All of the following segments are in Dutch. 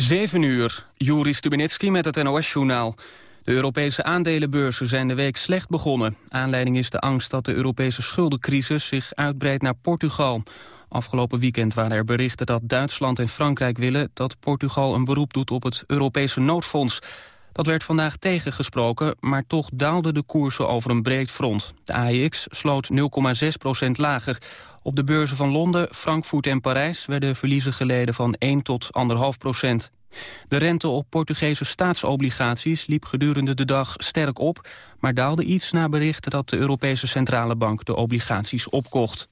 7 uur, Juri Stubenitski met het NOS-journaal. De Europese aandelenbeurzen zijn de week slecht begonnen. Aanleiding is de angst dat de Europese schuldencrisis zich uitbreidt naar Portugal. Afgelopen weekend waren er berichten dat Duitsland en Frankrijk willen... dat Portugal een beroep doet op het Europese noodfonds. Dat werd vandaag tegengesproken, maar toch daalden de koersen over een breed front. De AEX sloot 0,6% lager. Op de beurzen van Londen, Frankfurt en Parijs werden verliezen geleden van 1 tot 1,5 procent. De rente op Portugese staatsobligaties liep gedurende de dag sterk op... maar daalde iets na berichten dat de Europese Centrale Bank de obligaties opkocht.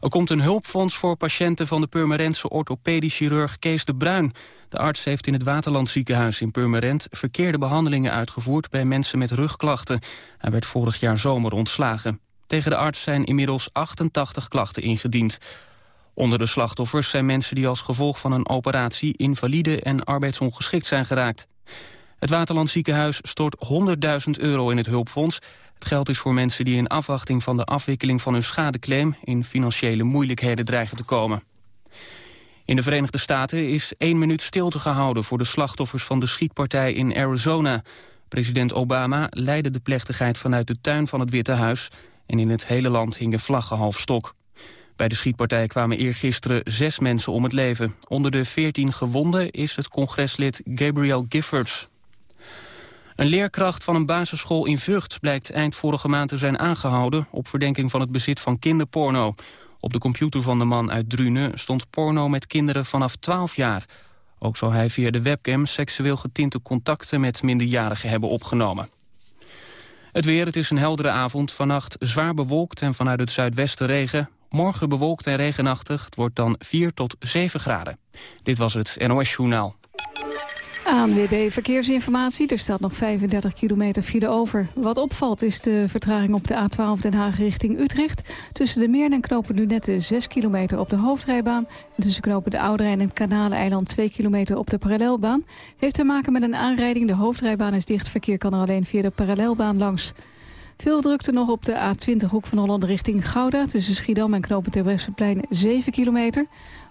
Er komt een hulpfonds voor patiënten van de Purmerendse orthopedisch chirurg Kees de Bruin. De arts heeft in het Waterlandziekenhuis in Purmerend verkeerde behandelingen uitgevoerd bij mensen met rugklachten. Hij werd vorig jaar zomer ontslagen. Tegen de arts zijn inmiddels 88 klachten ingediend. Onder de slachtoffers zijn mensen die als gevolg van een operatie invalide en arbeidsongeschikt zijn geraakt. Het Waterlandziekenhuis stort 100.000 euro in het hulpfonds. Het geld is voor mensen die in afwachting van de afwikkeling van hun schadeclaim... in financiële moeilijkheden dreigen te komen. In de Verenigde Staten is één minuut stilte gehouden... voor de slachtoffers van de schietpartij in Arizona. President Obama leidde de plechtigheid vanuit de tuin van het Witte Huis... en in het hele land hingen vlaggen half stok. Bij de schietpartij kwamen eergisteren zes mensen om het leven. Onder de veertien gewonden is het congreslid Gabriel Giffords. Een leerkracht van een basisschool in Vught blijkt eind vorige maand te zijn aangehouden... op verdenking van het bezit van kinderporno. Op de computer van de man uit Drunen stond porno met kinderen vanaf 12 jaar. Ook zou hij via de webcam seksueel getinte contacten met minderjarigen hebben opgenomen. Het weer, het is een heldere avond. Vannacht zwaar bewolkt en vanuit het zuidwesten regen. Morgen bewolkt en regenachtig. Het wordt dan 4 tot 7 graden. Dit was het NOS Journaal. ANWB Verkeersinformatie. Er staat nog 35 kilometer file over. Wat opvalt is de vertraging op de A12 Den Haag richting Utrecht. Tussen de Meern en Knopen Lunette 6 kilometer op de hoofdrijbaan. En tussen Knopen de Oude Rijn en Kanaleiland 2 kilometer op de parallelbaan. Heeft te maken met een aanrijding. De hoofdrijbaan is dicht. Verkeer kan er alleen via de parallelbaan langs. Veel drukte nog op de A20 Hoek van Holland richting Gouda... tussen Schiedam en Knopen Terbrechtseplein 7 kilometer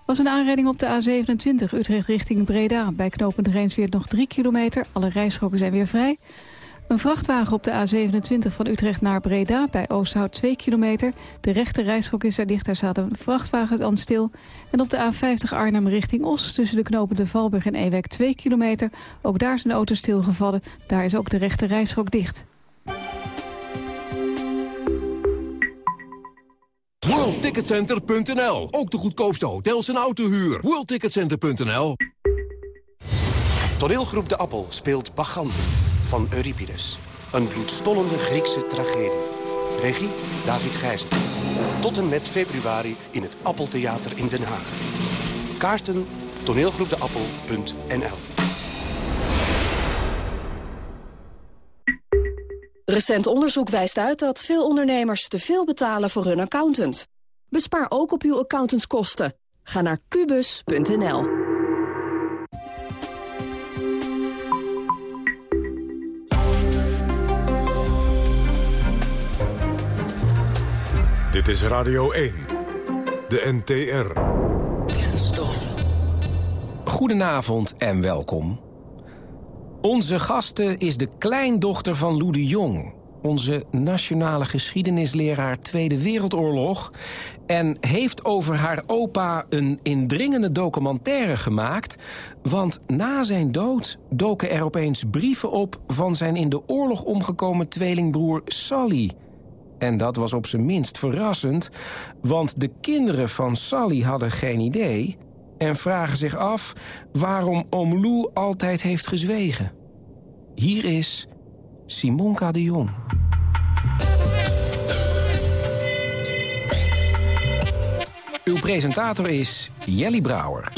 was een aanrijding op de A27 Utrecht richting Breda. Bij knooppunt Rijnsweert nog 3 kilometer. Alle rijstroken zijn weer vrij. Een vrachtwagen op de A27 van Utrecht naar Breda bij Oosthout 2 kilometer. De rechte rijstrook is er dicht, daar staat een vrachtwagen aan stil. En op de A50 Arnhem richting Os tussen de knopen de Valburg en Ewek 2 kilometer. Ook daar is een auto stilgevallen, daar is ook de rechte rijstrook dicht. WorldTicketCenter.nl. Ook de goedkoopste hotels en autohuur. WorldTicketCenter.nl. Toneelgroep De Appel speelt Baganten van Euripides. Een bloedstollende Griekse tragedie. Regie David Gijzen. Tot en met februari in het Appeltheater in Den Haag. Kaarten toneelgroepdeappel.nl Recent onderzoek wijst uit dat veel ondernemers te veel betalen voor hun accountant. Bespaar ook op uw accountantskosten. Ga naar kubus.nl. Dit is Radio 1, de NTR. Kenstof. Goedenavond en welkom. Onze gasten is de kleindochter van Lou de Jong onze nationale geschiedenisleraar Tweede Wereldoorlog... en heeft over haar opa een indringende documentaire gemaakt... want na zijn dood doken er opeens brieven op... van zijn in de oorlog omgekomen tweelingbroer Sally... En dat was op zijn minst verrassend, want de kinderen van Sally hadden geen idee... en vragen zich af waarom oom Lou altijd heeft gezwegen. Hier is Simonka de Jong. Uw presentator is Jelly Brouwer.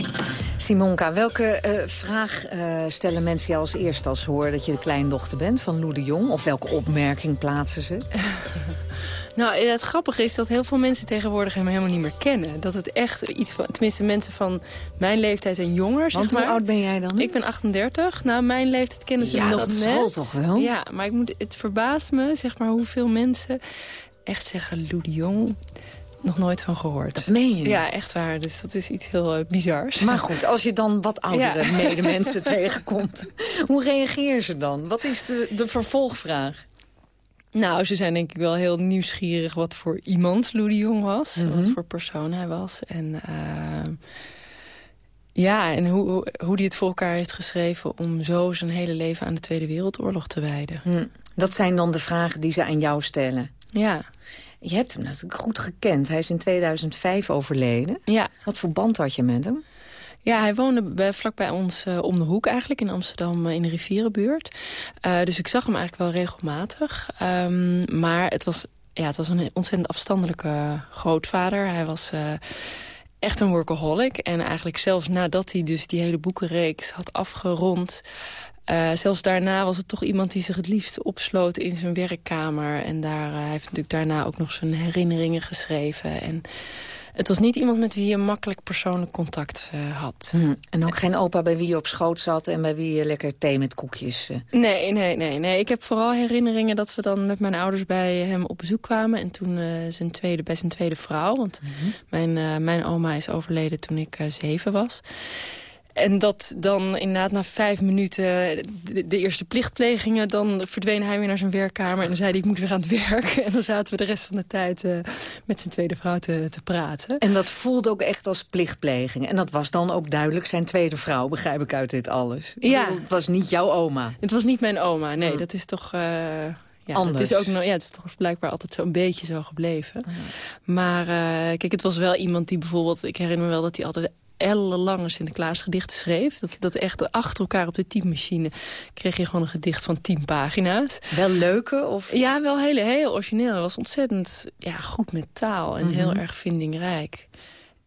Simonka, welke uh, vraag uh, stellen mensen jou als eerst als horen dat je de kleindochter bent van Lou de Jong? Of welke opmerking plaatsen ze? Nou, het grappige is dat heel veel mensen tegenwoordig hem helemaal niet meer kennen. Dat het echt iets van, tenminste mensen van mijn leeftijd en jonger, Want hoe oud ben jij dan? Ik ben 38. Nou, mijn leeftijd kennen ze ja, nog dat net. zal toch wel? Ja, maar ik moet, het verbaast me, zeg maar, hoeveel mensen echt zeggen Lou de Jong. nog nooit van gehoord. Dat meen je niet? Ja, echt waar. Dus dat is iets heel uh, bizars. Maar goed, als je dan wat oudere ja. medemensen tegenkomt... hoe reageren ze dan? Wat is de, de vervolgvraag? Nou, ze zijn denk ik wel heel nieuwsgierig wat voor iemand Lou de Jong was. Mm -hmm. Wat voor persoon hij was. En uh, ja, en hoe, hoe, hoe hij het voor elkaar heeft geschreven... om zo zijn hele leven aan de Tweede Wereldoorlog te wijden. Mm. Dat zijn dan de vragen die ze aan jou stellen? Ja. Je hebt hem natuurlijk goed gekend. Hij is in 2005 overleden. Ja. Wat voor band had je met hem? Ja, hij woonde bij, vlak bij ons uh, om de hoek eigenlijk, in Amsterdam uh, in de rivierenbuurt. Uh, dus ik zag hem eigenlijk wel regelmatig. Um, maar het was, ja, het was een ontzettend afstandelijke grootvader. Hij was echt een workaholic. En eigenlijk zelfs nadat hij dus die hele boekenreeks had afgerond... Zelfs daarna was het toch iemand die zich het liefst opsloot in zijn werkkamer. En daar hij heeft natuurlijk daarna ook nog zijn herinneringen geschreven. En het was niet iemand met wie je makkelijk persoonlijk contact uh, had. Hmm. En ook geen opa bij wie je op schoot zat en bij wie je lekker thee met koekjes... Nee, nee, nee, nee. Ik heb vooral herinneringen dat we dan met mijn ouders bij hem op bezoek kwamen. En toen zijn tweede, bij zijn tweede vrouw. Want mm -hmm. mijn, mijn oma is overleden toen ik zeven was. En dat dan inderdaad na vijf minuten de, de, eerste plichtplegingen... dan verdween hij weer naar zijn werkkamer en dan zei hij... ik moet weer aan het werk. En dan zaten we de rest van de tijd uh, met zijn tweede vrouw te, te praten. En dat voelde ook echt als plichtpleging. En dat was dan ook duidelijk zijn tweede vrouw, begrijp ik uit dit alles. Ja. Het was niet jouw oma. Het was niet mijn oma, nee. Hmm. Dat is toch... Uh, ja, Anders. Het is, ook ja, het is toch blijkbaar altijd zo'n beetje zo gebleven. Ja. Maar uh, kijk, het was wel iemand die bijvoorbeeld... Ik herinner me wel dat hij altijd ellenlange Sinterklaasgedichten schreef. Dat, dat echt achter elkaar op de typemachine kreeg je gewoon een gedicht van tien pagina's. Wel leuke? Of? Ja, wel heel, heel origineel. Hij was ontzettend ja, goed met taal en mm -hmm. heel erg vindingrijk.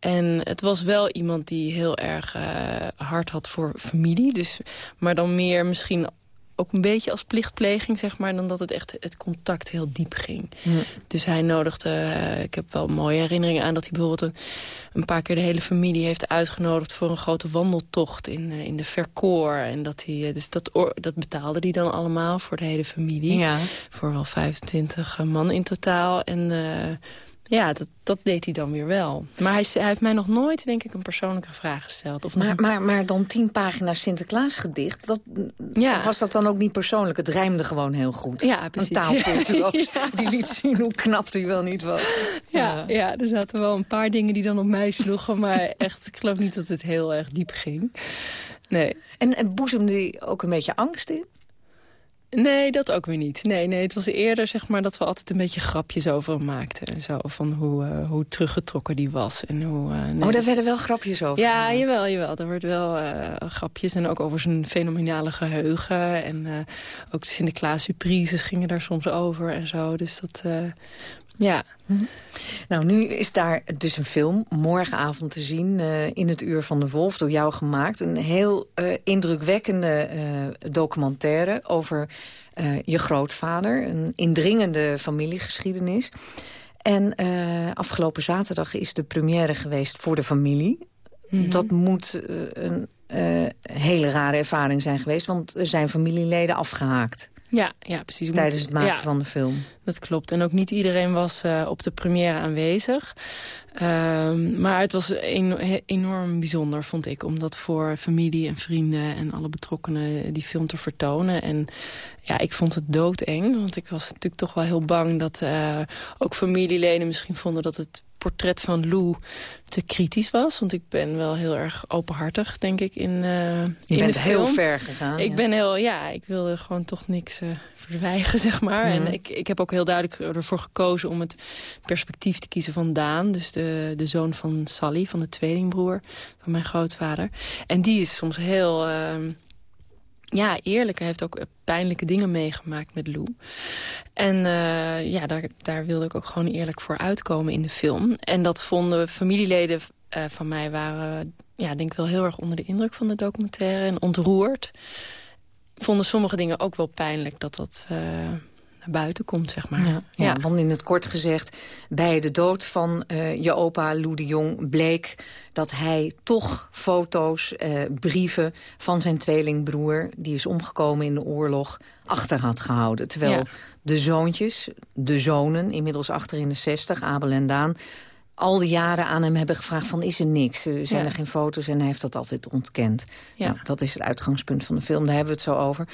En het was wel iemand die heel erg uh, hard had voor familie. Dus, maar dan meer misschien ook een beetje als plichtpleging, zeg maar... dan dat het echt het contact heel diep ging. Ja. Dus hij nodigde... Uh, ik heb wel mooie herinneringen aan dat hij bijvoorbeeld... Een, een, paar keer de hele familie heeft uitgenodigd... voor een grote wandeltocht in, uh, in de Verkoor. En dat hij, uh, dus dat, dat betaalde hij dan allemaal voor de hele familie. Ja. Voor wel 25 man in totaal. En ja, dat, dat deed hij dan weer wel. Maar hij, hij, heeft mij nog nooit, denk ik, een persoonlijke vraag gesteld. Of maar, nog... maar, maar dan tien pagina's Sinterklaasgedicht, dat, ja. was dat dan ook niet persoonlijk? Het rijmde gewoon heel goed. Ja, precies. Een ja. die liet zien hoe knap hij wel niet was. Ja, ja. ja, er zaten wel een paar dingen die dan op mij sloegen. maar echt, ik geloof niet dat het heel erg diep ging. Nee. En, en boezemde hij ook een beetje angst in? Nee, dat ook weer niet. Nee, nee, het was eerder zeg maar, dat we altijd een beetje grapjes over hem maakten. En zo, van hoe, uh, hoe teruggetrokken die was. En hoe, uh, nee, oh, daar dus... werden wel grapjes over? Ja, gemaakt. jawel, jawel. Er werden wel uh, grapjes. En ook over zijn fenomenale geheugen. En ook de Sinterklaas-surprises gingen daar soms over en zo. Dus dat... Ja. Hm. Nou, nu is daar dus een film morgenavond te zien uh, in het Uur van de Wolf, door jou gemaakt. Een heel uh, indrukwekkende uh, documentaire over je grootvader. Een indringende familiegeschiedenis. En afgelopen zaterdag is de première geweest voor de familie. Mm -hmm. Dat moet een hele rare ervaring zijn geweest, want er zijn familieleden afgehaakt. Ja, ja precies. Tijdens het maken ja, van de film. Dat klopt. En ook niet iedereen was uh, op de première aanwezig. Um, maar het was een, enorm bijzonder, vond ik. Om dat voor familie en vrienden en alle betrokkenen die film te vertonen. En ja, ik vond het doodeng. Want ik was natuurlijk toch wel heel bang dat uh, ook familieleden misschien vonden dat het portret van Lou te kritisch was. Want ik ben wel heel erg openhartig, denk ik, in, uh, Je in bent de film. heel ver gegaan. Ik ja. ben heel, ja, ik wilde gewoon toch niks uh, verzwijgen, zeg maar. Mm. En ik, ik heb ook heel duidelijk ervoor gekozen om het perspectief te kiezen van Daan. Dus de, de zoon van Sally, van de tweelingbroer van mijn grootvader. En die is soms heel... Uh, ja, eerlijk. Heeft ook pijnlijke dingen meegemaakt met Lou. En uh, ja, daar, daar wilde ik ook gewoon eerlijk voor uitkomen in de film. En dat vonden familieleden uh, van mij waren... ja, denk ik wel heel erg onder de indruk van de documentaire. En ontroerd. Vonden sommige dingen ook wel pijnlijk dat dat... naar buiten komt, zeg maar. Ja, ja. ja, want in het kort gezegd... bij de dood van uh, je opa Lou de Jong bleek dat hij toch foto's, uh, brieven van zijn tweelingbroer... die is omgekomen in de oorlog, achter had gehouden. Terwijl ja. de zoontjes, de zonen, inmiddels achter in de zestig, Abel en Daan al die jaren aan hem hebben gevraagd van is er niks? Er zijn er geen foto's en hij heeft dat altijd ontkend. Ja. Nou, dat is het uitgangspunt van de film, daar hebben we het zo over.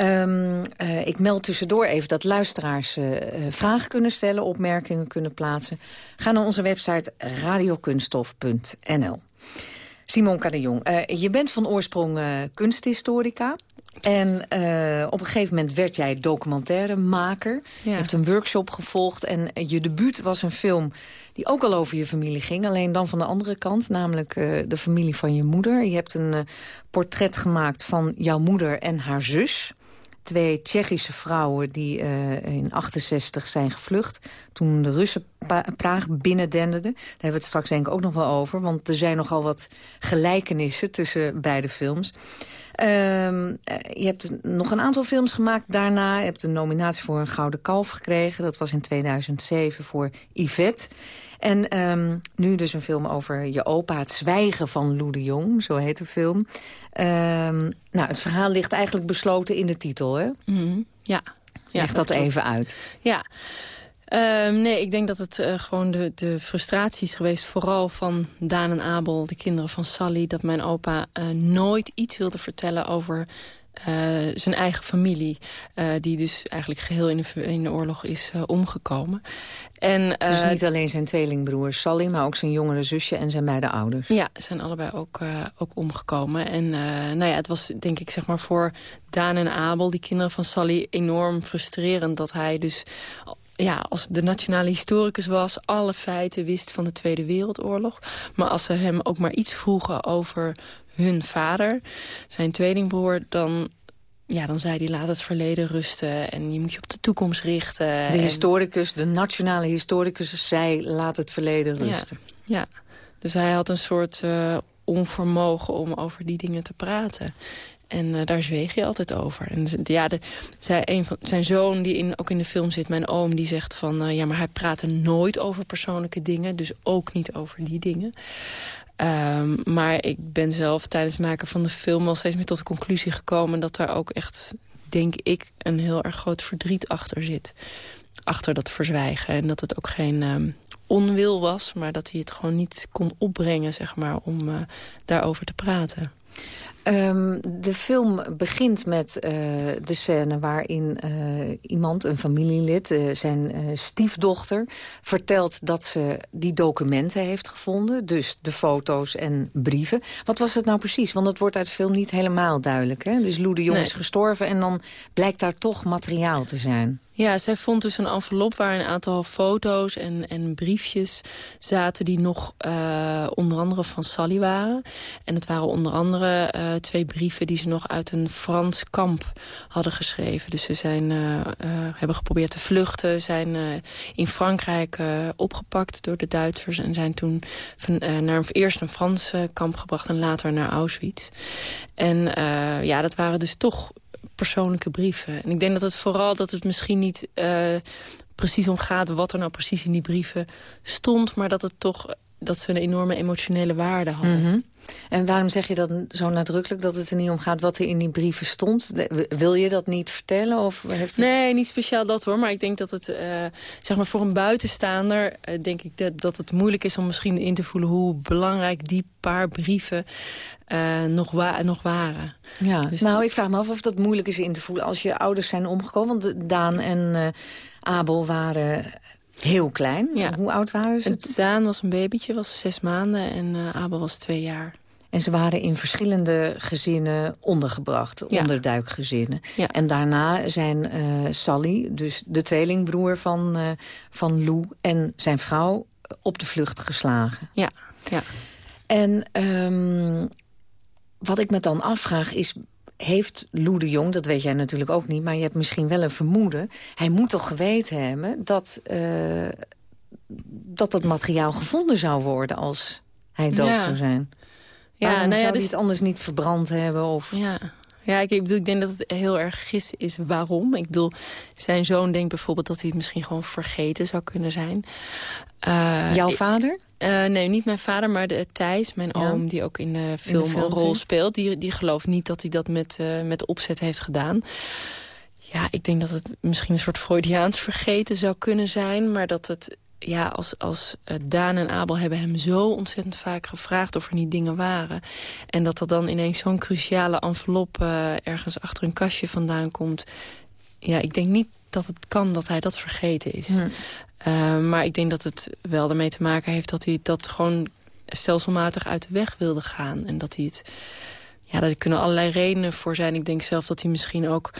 Um, uh, ik meld tussendoor even dat luisteraars uh, vragen kunnen stellen... opmerkingen kunnen plaatsen. Ga naar onze website radiokunstof.nl. Simon de Jong, uh, je bent van oorsprong kunsthistorica. En uh, op een gegeven moment werd jij documentairemaker. Je hebt een workshop gevolgd en je debuut was een film die ook al over je familie ging. Alleen dan van de andere kant, namelijk uh, de familie van je moeder. Je hebt een uh, portret gemaakt van jouw moeder en haar zus twee Tsjechische vrouwen die uh, in 68 zijn gevlucht. Toen de Russen Praag binnendenderden. Daar hebben we het straks denk ik ook nog wel over. Want er zijn nogal wat gelijkenissen tussen beide films. Um, je hebt nog een aantal films gemaakt daarna. Je hebt een nominatie voor een Gouden Kalf gekregen. Dat was in 2007 voor Yvette. En um, nu dus een film over je opa, Het Zwijgen van Lou de Jong. Zo heet de film. Um, nou, het verhaal ligt eigenlijk besloten in de titel, hè? Mm Ja. ja. Leg dat, dat even uit. Ja. Um, nee, ik denk dat het uh, gewoon de, de frustratie is geweest... vooral van Daan en Abel, de kinderen van Sally... dat mijn opa uh, nooit iets wilde vertellen over zijn eigen familie. Uh, die dus eigenlijk geheel in de, in de oorlog is uh, omgekomen. En, dus niet alleen zijn tweelingbroer Sally, maar ook zijn jongere zusje en zijn beide ouders. Ja, zijn allebei ook, ook omgekomen. En nou ja, het was denk ik zeg maar voor Daan en Abel, die kinderen van Sally, enorm frustrerend dat hij dus ja, als de nationale historicus was... alle feiten wist van de Tweede Wereldoorlog. Maar als ze hem ook maar iets vroegen over hun vader, zijn tweelingbroer... dan ja, dan zei hij laat het verleden rusten en je moet je op de toekomst richten. De historicus, de nationale historicus, zei laat het verleden rusten. Ja, ja. dus hij had een soort uh, onvermogen om over die dingen te praten. En uh, daar zweeg je altijd over. En ja, de, zij, een van, zijn zoon, die in, ook in de film zit, mijn oom, die zegt van... Uh, ja, maar hij praatte nooit over persoonlijke dingen. Dus ook niet over die dingen. Um, maar ik ben zelf tijdens het maken van de film... al steeds meer tot de conclusie gekomen... dat daar ook echt, denk ik, een heel erg groot verdriet achter zit. Achter dat verzwijgen. En dat het ook geen... Um, onwil was, maar dat hij het gewoon niet kon opbrengen, zeg maar, om uh, daarover te praten. Um, de film begint met uh, de scène waarin uh, iemand, een familielid, uh, zijn stiefdochter... vertelt dat ze die documenten heeft gevonden. Dus de foto's en brieven. Wat was het nou precies? Want dat wordt uit de film niet helemaal duidelijk. Hè? Dus Lou de Jong nee. is gestorven en dan blijkt daar toch materiaal te zijn. Ja, zij vond dus een envelop waar een aantal foto's en, en briefjes zaten... die nog uh, onder andere van Sally waren. En het waren onder andere uh, twee brieven die ze nog uit een Frans kamp hadden geschreven. Dus ze zijn, uh, hebben geprobeerd te vluchten, zijn in Frankrijk opgepakt door de Duitsers... en zijn toen naar eerst een Frans kamp gebracht en later naar Auschwitz. En ja, dat waren dus toch persoonlijke brieven. En ik denk dat het vooral dat het misschien niet uh, precies om gaat... wat er nou precies in die brieven stond... maar dat het toch dat ze een enorme emotionele waarde hadden. Mm -hmm. En waarom zeg je dat zo nadrukkelijk dat het er niet om gaat wat er in die brieven stond? Wil je dat niet vertellen? Of heeft het... Nee, niet speciaal dat hoor. Maar ik denk dat het, uh, zeg maar voor een buitenstaander, uh, denk ik dat, dat het moeilijk is om misschien in te voelen hoe belangrijk die paar brieven uh, nog, wa nog waren. Ja, dus nou, ik vraag me af of dat moeilijk is in te voelen als je ouders zijn omgekomen. Want Daan en Abel waren Heel klein? Ja. Hoe oud waren ze? Daan was een babytje, was zes maanden en uh, Abel was twee jaar. En ze waren in verschillende gezinnen ondergebracht, ja. onderduikgezinnen. Ja. En daarna zijn uh, Sally, dus de tweelingbroer van, uh, van Lou... en zijn vrouw op de vlucht geslagen. Ja, ja. En um, wat ik me dan afvraag is heeft Lou de Jong, dat weet jij natuurlijk ook niet... maar je hebt misschien wel een vermoeden... hij moet toch geweten hebben dat uh, dat, dat materiaal gevonden zou worden... als hij dood ja. zou zijn. Ja, Waarom nou ja, zou dus... hij het anders niet verbrand hebben? Of... Ja. Ja, ik, bedoel, ik denk dat het heel erg gis is waarom. Ik bedoel, zijn zoon denkt bijvoorbeeld dat hij het misschien gewoon vergeten zou kunnen zijn. Uh, Jouw vader? Uh, nee, niet mijn vader, maar de, Thijs, mijn ja. oom... die ook in de film, in de film een rol speelt. Die, die gelooft niet dat hij dat met, uh, met opzet heeft gedaan. Ja, ik denk dat het misschien een soort Freudiaans vergeten zou kunnen zijn... maar dat het ja, als, als uh, Daan en Abel hebben hem zo ontzettend vaak gevraagd of er niet dingen waren. En dat er dan ineens zo'n cruciale envelop uh, ergens achter een kastje vandaan komt. Ja, ik denk niet dat het kan dat hij dat vergeten is. Hm. Uh, maar ik denk dat het wel ermee te maken heeft dat hij dat gewoon stelselmatig uit de weg wilde gaan. En dat hij het... Ja, daar kunnen allerlei redenen voor zijn. Ik denk zelf dat hij misschien ook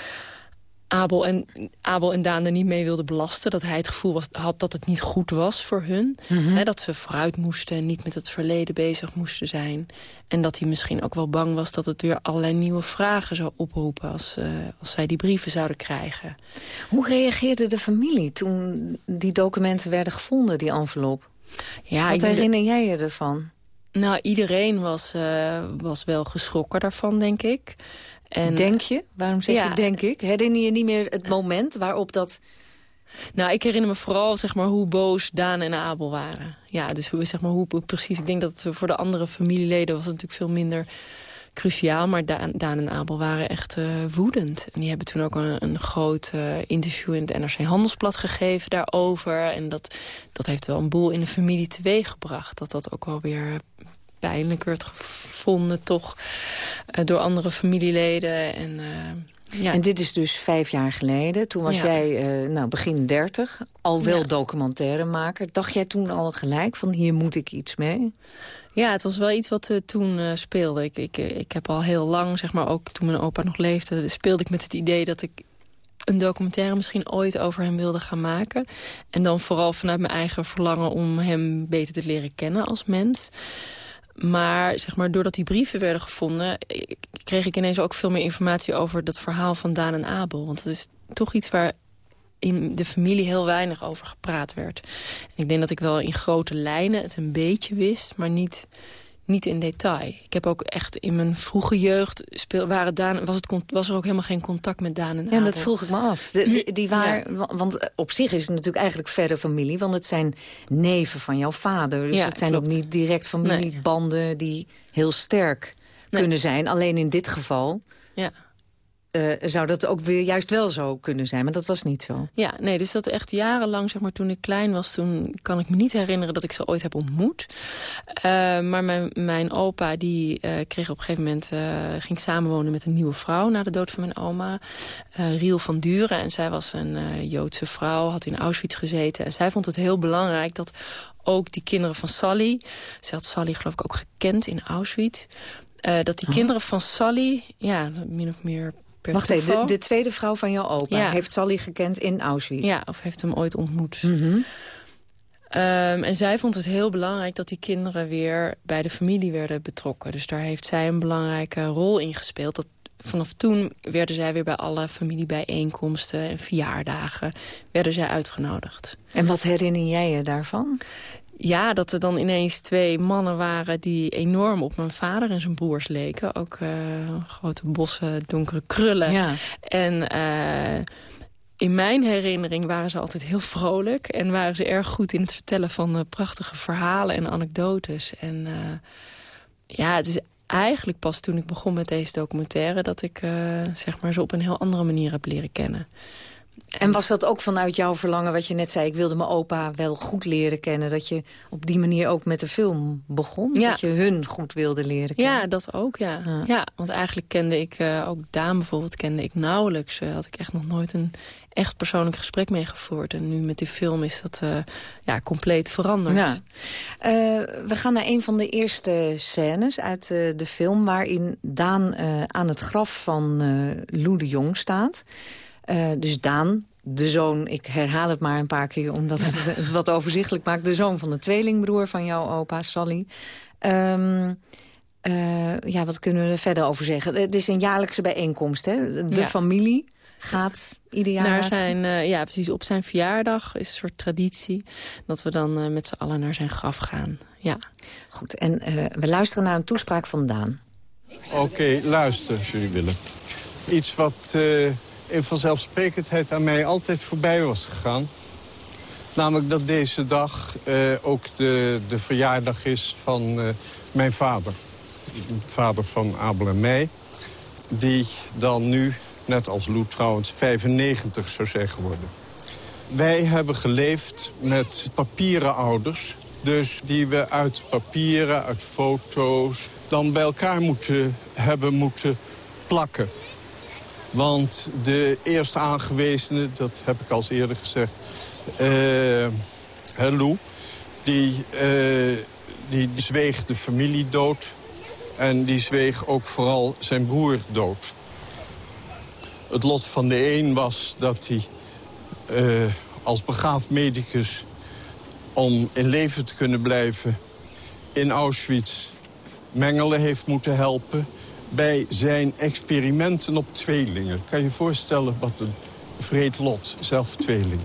Abel en, Abel en Daan er niet mee wilde belasten. Dat hij het gevoel was, had dat het niet goed was voor hun. Mhm. dat ze vooruit moesten en niet met het verleden bezig moesten zijn. En dat hij misschien ook wel bang was dat het weer allerlei nieuwe vragen zou oproepen... als, uh, als zij die brieven zouden krijgen. Hoe reageerde de familie toen die documenten werden gevonden, die envelop? Ja, Wat herinner jij je ervan? Nou, iedereen was, uh, was wel geschrokken daarvan, denk ik. En, denk je? Waarom zeg je denk ik? Herinner je niet meer het moment waarop dat... Nou, ik herinner me vooral zeg maar, hoe boos Daan en Abel waren. Ja, dus hoe, zeg maar, hoe precies... Ik denk dat voor de andere familieleden was het natuurlijk veel minder cruciaal. Maar Daan, Daan en Abel waren echt uh, woedend. En die hebben toen ook een, een groot uh, interview in het NRC Handelsblad gegeven daarover. En dat, dat heeft wel een boel in de familie teweeggebracht. Dat dat ook wel weer pijnlijk werd gevonden toch uh, door andere familieleden. En, uh, ja. en dit is dus vijf jaar geleden. Toen was jij uh, nou, begin dertig, al wel ja. documentairemaker. Dacht jij toen al gelijk van hier moet ik iets mee? Ja, het was wel iets wat uh, toen uh, speelde. Ik, ik, ik heb al heel lang, zeg maar ook toen mijn opa nog leefde... speelde ik met het idee dat ik een documentaire misschien ooit over hem wilde gaan maken. En dan vooral vanuit mijn eigen verlangen om hem beter te leren kennen als mens. Maar, zeg maar doordat die brieven werden gevonden... kreeg ik ineens ook veel meer informatie over dat verhaal van Daan en Abel. Want het is toch iets waar in de familie heel weinig over gepraat werd. Ik denk dat ik wel in grote lijnen het een beetje wist... maar niet niet in detail. Ik heb ook echt in mijn vroege jeugd... Speel, waren Daan, was, het, was er ook helemaal geen contact met Daan en Ja, dat vroeg ik me af. De, die, waren, Want eh, op zich is het natuurlijk eigenlijk verder familie... want het zijn neven van jouw vader. Dus ja, het zijn ook niet direct familiebanden... die heel sterk kunnen zijn. Alleen in dit geval... Ja. Uh, zou dat ook weer juist wel zo kunnen zijn. Maar dat was niet zo. Ja, nee, dus dat echt jarenlang, zeg maar, toen ik klein was... toen kan ik me niet herinneren dat ik ze ooit heb ontmoet. Uh, maar mijn, mijn opa, die uh, kreeg op een gegeven moment... ging samenwonen met een nieuwe vrouw na de dood van mijn oma. Riel van Duren. En zij was een Joodse vrouw, had in Auschwitz gezeten. En zij vond het heel belangrijk dat ook die kinderen van Sally... ze had Sally geloof ik ook gekend in Auschwitz... dat die oh. kinderen van Sally, ja, min of meer Wacht even, de, de, tweede vrouw van jouw opa heeft Sally gekend in Auschwitz? Ja, of heeft hem ooit ontmoet. Mm -hmm. um, en zij vond het heel belangrijk dat die kinderen weer bij de familie werden betrokken. Dus daar heeft zij een belangrijke rol in gespeeld. Dat vanaf toen werden zij weer bij alle familiebijeenkomsten en verjaardagen werden zij uitgenodigd. En wat herinner jij je daarvan? Ja, dat er dan ineens twee mannen waren die enorm op mijn vader en zijn broers leken. Ook uh, grote bossen, donkere krullen. Ja. En uh, in mijn herinnering waren ze altijd heel vrolijk. En waren ze erg goed in het vertellen van uh, prachtige verhalen en anekdotes. En ja, het is eigenlijk pas toen ik begon met deze documentaire... dat ik zeg maar, ze op een heel andere manier heb leren kennen. En was dat ook vanuit jouw verlangen, wat je net zei... ik wilde mijn opa wel goed leren kennen... dat je op die manier ook met de film begon? Ja. Dat je hun goed wilde leren kennen? Ja, dat ook, ja. Ja, want eigenlijk kende ik, uh, ook Daan bijvoorbeeld, kende ik nauwelijks. Uh, had ik echt nog nooit een echt persoonlijk gesprek mee gevoerd. En nu met die film is dat uh, ja, compleet veranderd. Ja. we gaan naar een van de eerste scènes uit de film... waarin Daan aan het graf van Lou de Jong staat... Uh, dus Daan, de zoon, ik herhaal het maar een paar keer... omdat het wat overzichtelijk maakt. De zoon van de tweelingbroer van jouw opa, Sally. Um, uh, ja, wat kunnen we er verder over zeggen? Het is een jaarlijkse bijeenkomst, hè? De ja. familie gaat ieder jaar... Naar zijn, uh, ja, precies. Op zijn verjaardag is een soort traditie... dat we dan uh, met z'n allen naar zijn graf gaan. Ja. Goed, en we luisteren naar een toespraak van Daan. Oké, okay, luister, als jullie willen. Iets wat in vanzelfsprekendheid aan mij altijd voorbij was gegaan. Namelijk dat deze dag uh, ook de, de verjaardag is van uh, mijn vader. Vader van Abel en mij. Die dan nu, net als Lou trouwens, 95 zou zijn geworden. Wij hebben geleefd met papieren ouders. Dus die we uit papieren, uit foto's... dan bij elkaar moeten hebben moeten plakken. Want de eerste aangewezene, dat heb ik al eerder gezegd... Uh, Lou, die, uh, die zweeg de familie dood. En die zweeg ook vooral zijn broer dood. Het lot van de een was dat hij uh, als begaafd medicus... om in leven te kunnen blijven in Auschwitz... Mengele heeft moeten helpen bij zijn experimenten op tweelingen. Kan je voorstellen wat een vreed lot, zelf tweeling.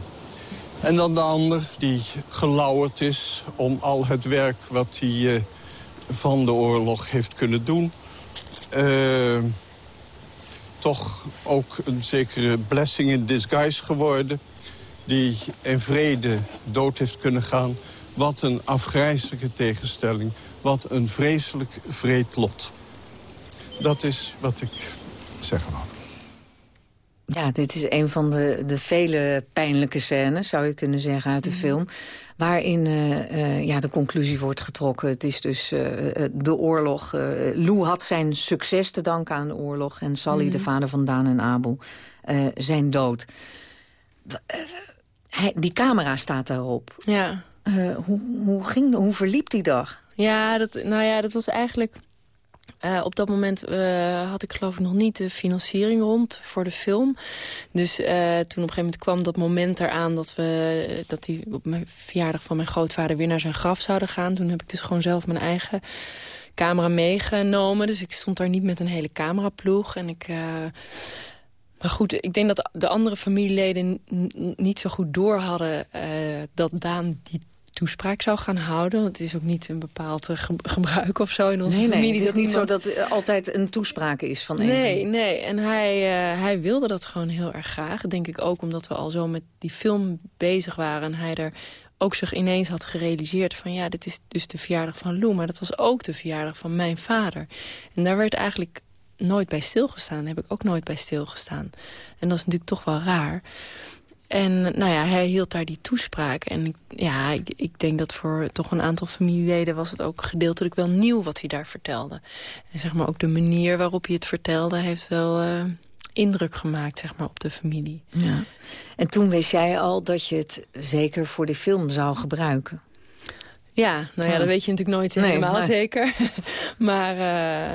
En dan de ander die gelauwerd is om al het werk wat hij uh, van de oorlog heeft kunnen doen. Uh, toch ook een zekere blessing in disguise geworden. Die in vrede dood heeft kunnen gaan. Wat een afgrijzelijke tegenstelling. Wat een vreselijk vreed lot. Dat is wat ik zeggen wou. Ja, dit is een van de, de vele pijnlijke scènes, zou je kunnen zeggen, uit de mhm. film. Waarin uh, uh, ja, de conclusie wordt getrokken. Het is dus uh, de oorlog. Lou had zijn succes te danken aan de oorlog. En Sally, de mhm. vader van Daan en Abel, zijn dood. Hij, die camera staat daarop. Ja. hoe, hoe, ging, hoe verliep die dag? Ja, dat, nou ja, dat was eigenlijk uh, op dat moment uh, had ik geloof ik nog niet de financiering rond voor de film. Dus uh, toen op een gegeven moment kwam dat moment eraan dat we dat die op mijn verjaardag van mijn grootvader weer naar zijn graf zouden gaan. Toen heb ik dus gewoon zelf mijn eigen camera meegenomen. Dus ik stond daar niet met een hele cameraploeg. En ik... Maar goed, ik denk dat de andere familieleden niet zo goed door hadden... Dat Daan die toespraak zou gaan houden. Want het is ook niet een bepaald eh, gebruik of zo in onze nee, familie. Nee, het is niet zo dat er altijd een toespraak is van een Nee, nee. En hij, uh, hij wilde dat gewoon heel erg graag. Denk ik ook omdat we al zo met die film bezig waren. En hij er ook zich ineens had gerealiseerd van... ja, dit is dus de verjaardag van Lou, maar dat was ook de verjaardag van mijn vader. En daar werd eigenlijk nooit bij stilgestaan. Daar heb ik ook nooit bij stilgestaan. En dat is natuurlijk toch wel raar. En nou ja, hij hield daar die toespraak. En ja, ik, ik, denk dat voor toch een aantal familieleden was het ook gedeeltelijk wel nieuw wat hij daar vertelde. En zeg maar ook de manier waarop hij het vertelde heeft wel uh, indruk gemaakt zeg maar, op de familie. Ja. En toen wist jij al dat je het zeker voor de film zou gebruiken? Ja, nou ja, dat weet je natuurlijk nooit helemaal zeker. maar...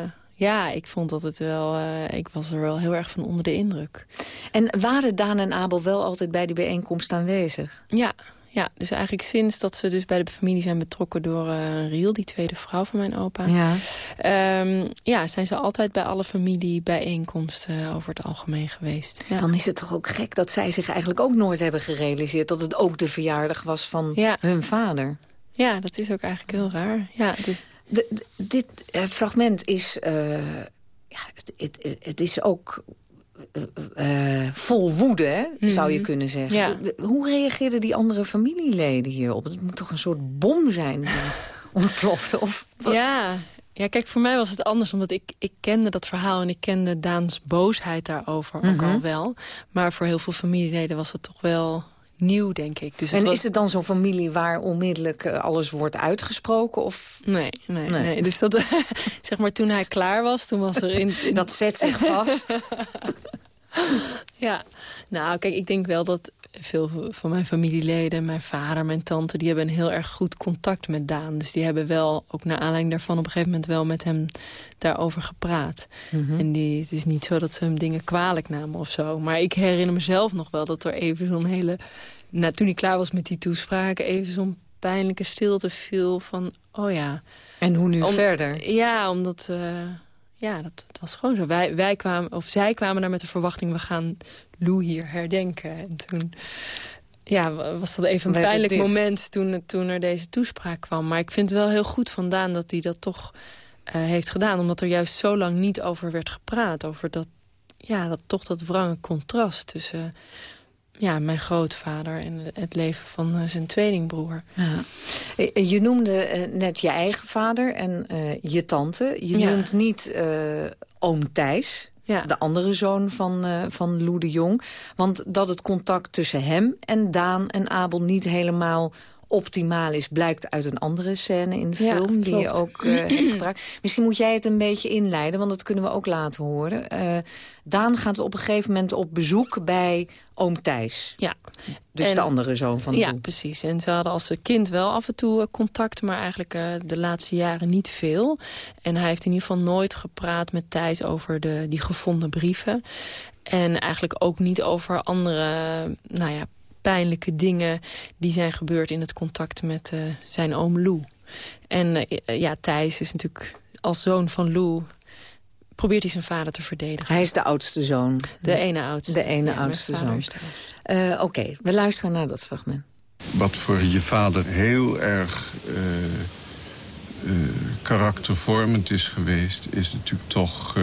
Uh, ja, ik vond dat het wel... Uh, ik was er wel heel erg van onder de indruk. En waren Daan en Abel wel altijd bij die bijeenkomst aanwezig? Ja, ja, dus eigenlijk sinds dat ze dus bij de familie zijn betrokken door uh, Riel, die tweede vrouw van mijn opa. Ja. Um, ja, zijn ze altijd bij alle familiebijeenkomsten over het algemeen geweest. Ja. Dan is het toch ook gek dat zij zich eigenlijk ook nooit hebben gerealiseerd... dat het ook de verjaardag was van ja. hun vader. Ja, dat is ook eigenlijk heel raar. Ja, de, dit uh, fragment is, uh, ja, het, het, het, is ook uh, vol woede, hè, mm zou je kunnen zeggen. Ja. De, hoe reageerden die andere familieleden hierop? Het moet toch een soort bom zijn ontploft? Of, ja, ja, kijk, voor mij was het anders, omdat ik, ik kende dat verhaal... en ik kende Daans boosheid daarover mm -hmm. ook al wel. Maar voor heel veel familieleden was het toch wel nieuw, denk ik. Dus en is het dan zo'n familie waar onmiddellijk uh, alles wordt uitgesproken? Of... Nee, nee, nee, nee. Dus dat, zeg maar, toen hij klaar was, toen was er in... in... dat zet zich vast. ja, nou, kijk, ik denk wel dat veel van mijn familieleden, mijn vader, mijn tante... die hebben een heel erg goed contact met Daan. Dus die hebben wel, ook naar aanleiding daarvan... op een gegeven moment wel met hem daarover gepraat. Mm -hmm. En die, het is niet zo dat ze hem dingen kwalijk namen of zo. Maar ik herinner mezelf nog wel dat er even zo'n hele... Nou, toen hij klaar was met die toespraken... even zo'n pijnlijke stilte viel van, oh ja... En hoe nu verder? Ja, omdat... Uh, ja, dat, dat, was gewoon zo. Wij, wij kwamen, of zij kwamen daar met de verwachting... we gaan Lou hier herdenken. En toen ja, was dat even een pijnlijk moment toen, toen er deze toespraak kwam. Maar ik vind het wel heel goed vandaan dat hij dat toch uh, heeft gedaan. Omdat er juist zo lang niet over werd gepraat. Over dat, ja, dat toch dat wrange contrast tussen... Uh, ja, mijn grootvader en het leven van uh, zijn tweelingbroer. Ja. Je noemde net je eigen vader en je tante. Je ja. noemt niet oom Thijs. Ja. De andere zoon van, uh, van Lou de Jong. Want dat het contact tussen hem en Daan en Abel niet helemaal optimaal is... blijkt uit een andere scène in de film die je ook uh, hebt gebruikt. Misschien moet jij het een beetje inleiden, want dat kunnen we ook laten horen. Uh, Daan gaat op een gegeven moment op bezoek bij oom Thijs. Ja. Dus de andere zoon van Ja, precies. En ze hadden als kind wel af en toe uh, contact... maar eigenlijk de laatste jaren niet veel. En hij heeft in ieder geval nooit gepraat met Thijs over de, die gevonden brieven. En eigenlijk ook niet over andere nou ja, pijnlijke dingen die zijn gebeurd in het contact met uh, zijn oom Lou. En uh, ja, Thijs is natuurlijk als zoon van Lou probeert hij zijn vader te verdedigen. Hij is de oudste zoon. De ene oudste. De ene ja, oudste zoon. Uh, Oké, okay, we luisteren naar dat fragment. Wat voor je vader heel erg karaktervormend is geweest... is natuurlijk toch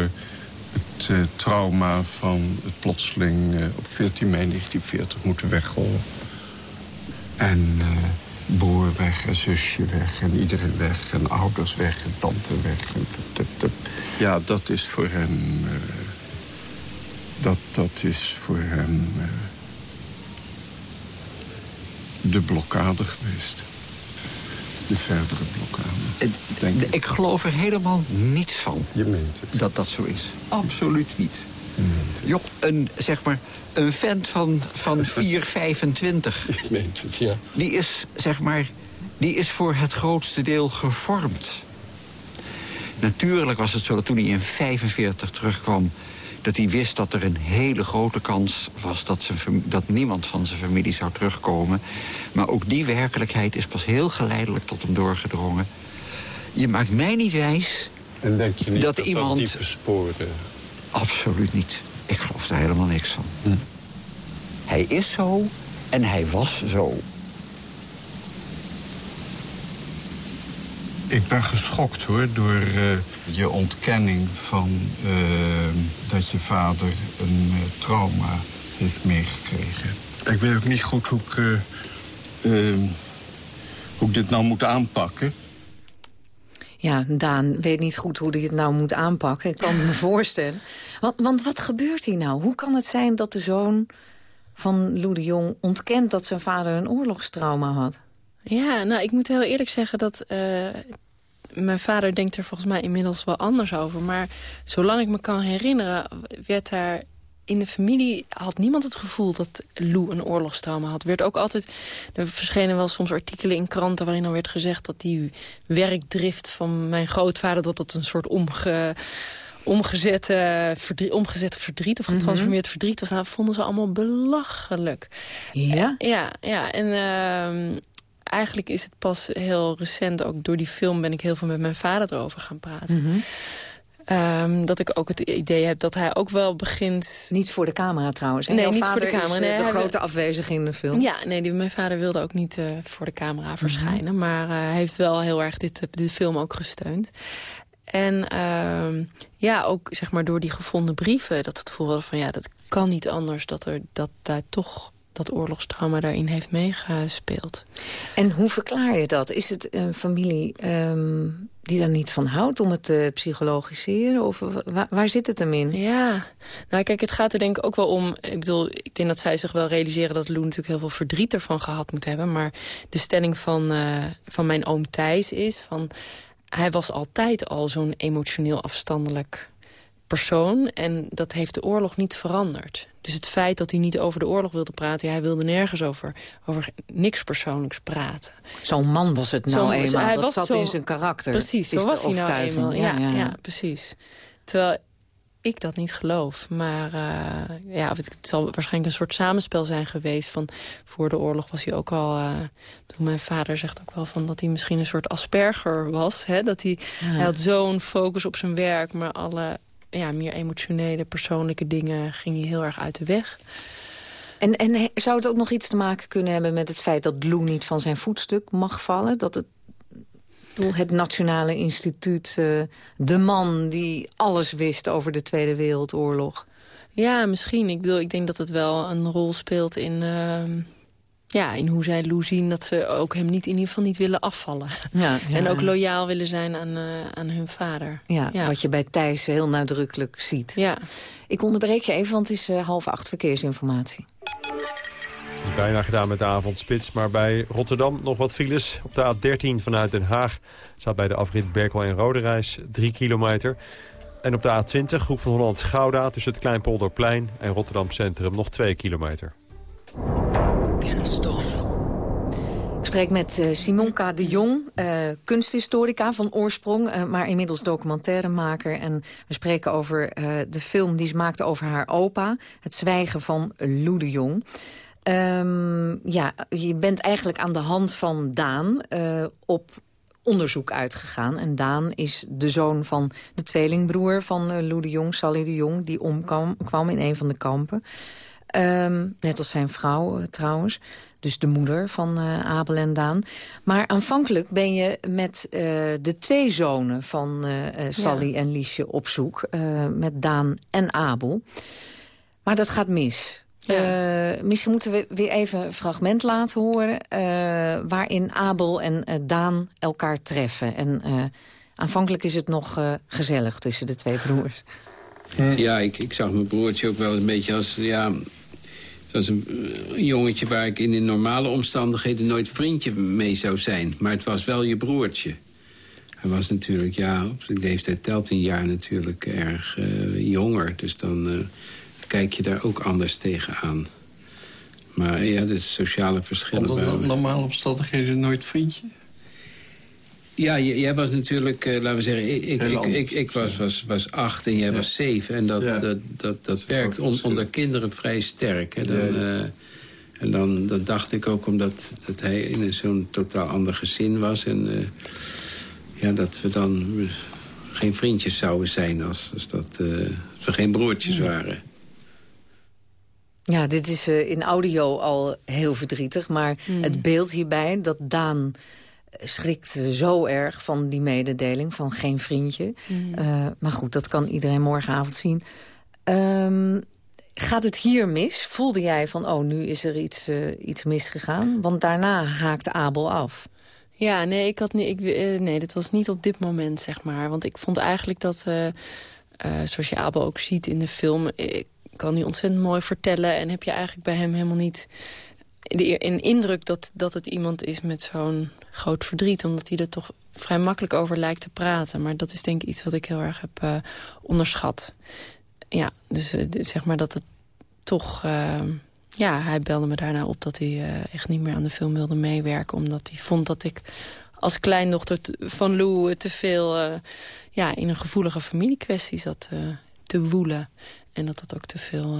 het uh, trauma van het plotseling uh, op 14 mei 1940 moeten weggooien. En uh, broer weg en zusje weg en iedereen weg en ouders weg en tante weg. Tup, tup. Ja, dat is voor hem... dat, dat is voor hem de blokkade geweest de verdere blokkade. Ik geloof er helemaal niets van. Je meent het. Dat dat zo is. Absoluut niet. Joh, een, zeg maar, een vent van, van 4, 25. Je meent het, ja. Die is, zeg maar, die is voor het grootste deel gevormd. Natuurlijk was het zo dat toen hij in 45 terugkwam dat hij wist dat er een hele grote kans was dat, zijn, dat niemand van zijn familie zou terugkomen. Maar ook die werkelijkheid is pas heel geleidelijk tot hem doorgedrongen. Je maakt mij niet wijs en denk je niet dat, dat iemand... Dat diepe sporen... Absoluut niet. Ik geloof daar helemaal niks van. Hm. Hij is zo en hij was zo. Ik ben geschokt hoor, door uh, je ontkenning van uh, dat je vader een uh, trauma heeft meegekregen. Ik weet ook niet goed hoe ik, hoe ik dit nou moet aanpakken. Ja, Daan weet niet goed hoe hij het nou moet aanpakken. Ik kan me voorstellen. Want, want wat gebeurt hier nou? Hoe kan het zijn dat de zoon van Lou de Jong ontkent dat zijn vader een oorlogstrauma had? Ja, nou, ik moet heel eerlijk zeggen dat... Uh, mijn vader denkt er volgens mij inmiddels wel anders over. Maar zolang ik me kan herinneren, werd daar in de familie had niemand het gevoel dat Lou een oorlogstrauma had. Werd ook altijd, er verschenen wel soms artikelen in kranten... waarin dan werd gezegd dat die werkdrift van mijn grootvader... dat dat een soort omge, omgezette, verdriet, omgezette verdriet of getransformeerd verdriet was. Nou, vonden ze allemaal belachelijk. Ja? Ja, ja. En... Uh, eigenlijk is het pas heel recent, ook door die film... ben ik heel veel met mijn vader erover gaan praten. Mm -hmm. um, dat ik ook het idee heb dat hij ook wel begint... Niet voor de camera trouwens. En nee, niet voor de camera. Is, nee, de grote afwezige in de film. Ja, nee, die, mijn vader wilde ook niet uh, voor de camera verschijnen. Mm -hmm. Maar uh, hij heeft wel heel erg dit, dit film ook gesteund. En uh, ja, ook zeg maar door die gevonden brieven... dat het gevoel van ja, dat kan niet anders... dat, er, dat daar toch dat oorlogstrauma daarin heeft meegespeeld. En hoe verklaar je dat? Is het een familie um, die daar niet van houdt om het te psychologiseren? Of waar, waar, zit het hem in? Ja, nou kijk, het gaat er denk ik ook wel om... Ik bedoel, ik denk dat zij zich wel realiseren dat Lou natuurlijk heel veel verdriet ervan gehad moet hebben. Maar de stelling van, uh, van mijn oom Thijs is van... Hij was altijd al zo'n emotioneel afstandelijk persoon. En dat heeft de oorlog niet veranderd. Dus het feit dat hij niet over de oorlog wilde praten... Ja, hij wilde nergens over, over niks persoonlijks praten. Zo'n man was het nou eenmaal. Hij dat zat zo, in zijn karakter. Precies, zo was hij nou eenmaal. Ja, ja, ja, precies. Terwijl ik dat niet geloof. Maar uh, ja, het zal waarschijnlijk een soort samenspel zijn geweest. Van, voor de oorlog was hij ook al... Uh, mijn vader zegt ook wel van dat hij misschien een soort asperger was. Hè? Dat hij, hij had zo'n focus op zijn werk, maar alle ja, meer emotionele, persoonlijke dingen ging hij heel erg uit de weg. En, en zou het ook nog iets te maken kunnen hebben met het feit dat Lou niet van zijn voetstuk mag vallen? Dat het, het Nationale Instituut, uh, de man die alles wist over de Tweede Wereldoorlog. Ja, misschien. Ik bedoel, ik denk dat het wel een rol speelt in... Uh, ja, in hoe zij Lou zien dat ze ook hem niet in ieder geval niet willen afvallen. Ja, ja, en ook loyaal willen zijn aan, eh, aan hun vader. Ja, wat je bij Thijs heel nadrukkelijk ziet. Ja. Ik onderbreek je even, want het is eh, half acht verkeersinformatie. Het is bijna gedaan met de avondspits, maar bij Rotterdam nog wat files. Op de A13 vanuit Den Haag staat bij de afrit Berkel en Roderijs 3 kilometer. En op de A20, Hoek van Holland-Gouda, tussen het Kleinpolderplein en Rotterdam Centrum nog 2 kilometer. Ik spreek met eh, Simonka de Jong, eh, kunsthistorica van oorsprong... eh, maar inmiddels documentairemaker. En we spreken over de film die ze maakte over haar opa... Het zwijgen van Lou de Jong. Ehm, ja, je bent eigenlijk aan de hand van Daan op onderzoek uitgegaan. En Daan is de zoon van de tweelingbroer van Lou de Jong, Sally de Jong... die omkwam kwam in een van de kampen. Ehm, net als zijn vrouw eh, trouwens. Dus de moeder van eh, Abel en Daan. Maar aanvankelijk ben je met eh, de twee zonen van Sally en Liesje op zoek. eh, met Daan en Abel. Maar dat gaat mis. Eh, misschien moeten we weer even een fragment laten horen... eh, waarin Abel en Daan elkaar treffen. En eh, aanvankelijk is het nog eh, gezellig tussen de twee broers. Ja, ik, ik zag mijn broertje ook wel een beetje als... Ja, was een, een jongetje waar ik in, in normale omstandigheden... nooit vriendje mee zou zijn. Maar het was wel je broertje. Hij was natuurlijk, ja, op zijn leeftijd telt een jaar natuurlijk erg eh, jonger. Dus dan eh, kijk je daar ook anders tegenaan. Maar ja, de sociale verschillen... Onder normale omstandigheden nooit vriendje? Ja, jij was natuurlijk, eh, laten we zeggen, ik, ik, ik, ik, ik was, was, was acht en jij was zeven. En dat, Ja. dat, dat, dat werkt on- onder kinderen vrij sterk. Hè. Dan, eh, en dan dat dacht ik ook omdat dat hij in zo'n totaal ander gezin was. En eh, ja, dat we dan geen vriendjes zouden zijn als, als, dat, eh, als we geen broertjes waren. Ja, dit is eh, in audio al heel verdrietig. Maar het beeld hierbij, dat Daan schrikt zo erg van die mededeling... van geen vriendje. Eh, maar goed, dat kan iedereen morgenavond zien. Ehm, gaat het hier mis? Voelde jij van, oh, nu is er iets, eh, iets misgegaan? Want daarna haakte Abel af. Ja, nee, ik had niet, ik, eh, nee, dat was niet op dit moment, zeg maar. Want ik vond eigenlijk dat, zoals je Abel ook ziet in de film... Ik kan die ontzettend mooi vertellen. En heb je eigenlijk bij hem helemaal niet de, een indruk dat, dat het iemand is met zo'n groot verdriet. Omdat hij er toch vrij makkelijk over lijkt te praten. Maar dat is denk ik iets wat ik heel erg heb eh, onderschat. Ja, dus eh, zeg maar dat het toch... eh, ja, hij belde me daarna op dat hij echt niet meer aan de film wilde meewerken. Omdat hij vond dat ik als kleindochter van Lou te veel ja, in een gevoelige familiekwestie zat te woelen. En dat dat ook te veel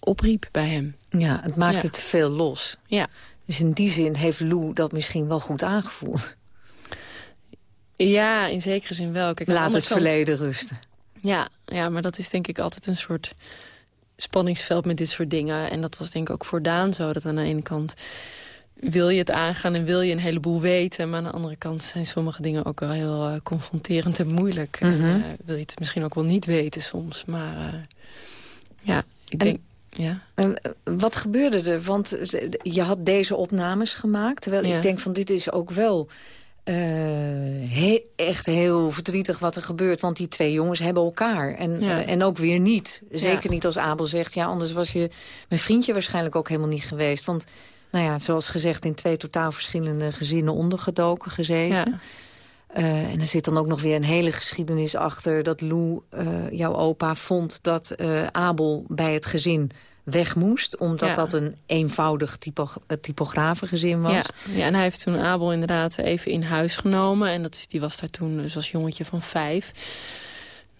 opriep bij hem. Ja, het maakt Ja. het veel los. Ja. Dus in die zin heeft Lou dat misschien wel goed aangevoeld. Ja, in zekere zin wel. Kijk, Laat het kant- verleden rusten. Ja, ja, maar dat is denk ik altijd een soort spanningsveld met dit soort dingen. En dat was denk ik ook voor Daan zo. Dat aan de ene kant wil je het aangaan en wil je een heleboel weten. Maar aan de andere kant zijn sommige dingen ook wel heel eh, confronterend en moeilijk. En, Mhm. eh, wil je het misschien ook wel niet weten soms. Maar eh, ja, ik En- denk... Ja. Eh, wat gebeurde er? Want eh, je had deze opnames gemaakt. Terwijl Ja. ik denk van dit is ook wel eh, he- echt heel verdrietig wat er gebeurt. Want die twee jongens hebben elkaar. En, Ja. en ook weer niet. Zeker Ja. niet als Abel zegt... ja, anders was je mijn vriendje waarschijnlijk ook helemaal niet geweest. Want, nou ja, zoals gezegd... in twee totaal verschillende gezinnen ondergedoken gezeten. Eh, en er zit dan ook nog weer een hele geschiedenis achter... dat Lou, eh, jouw opa, vond dat eh, Abel bij het gezin weg moest. Omdat Ja. dat een eenvoudig typo typografengezin was. Ja, ja, en hij heeft toen Abel inderdaad even in huis genomen. En dat is, die was daar toen dus als jongetje van vijf.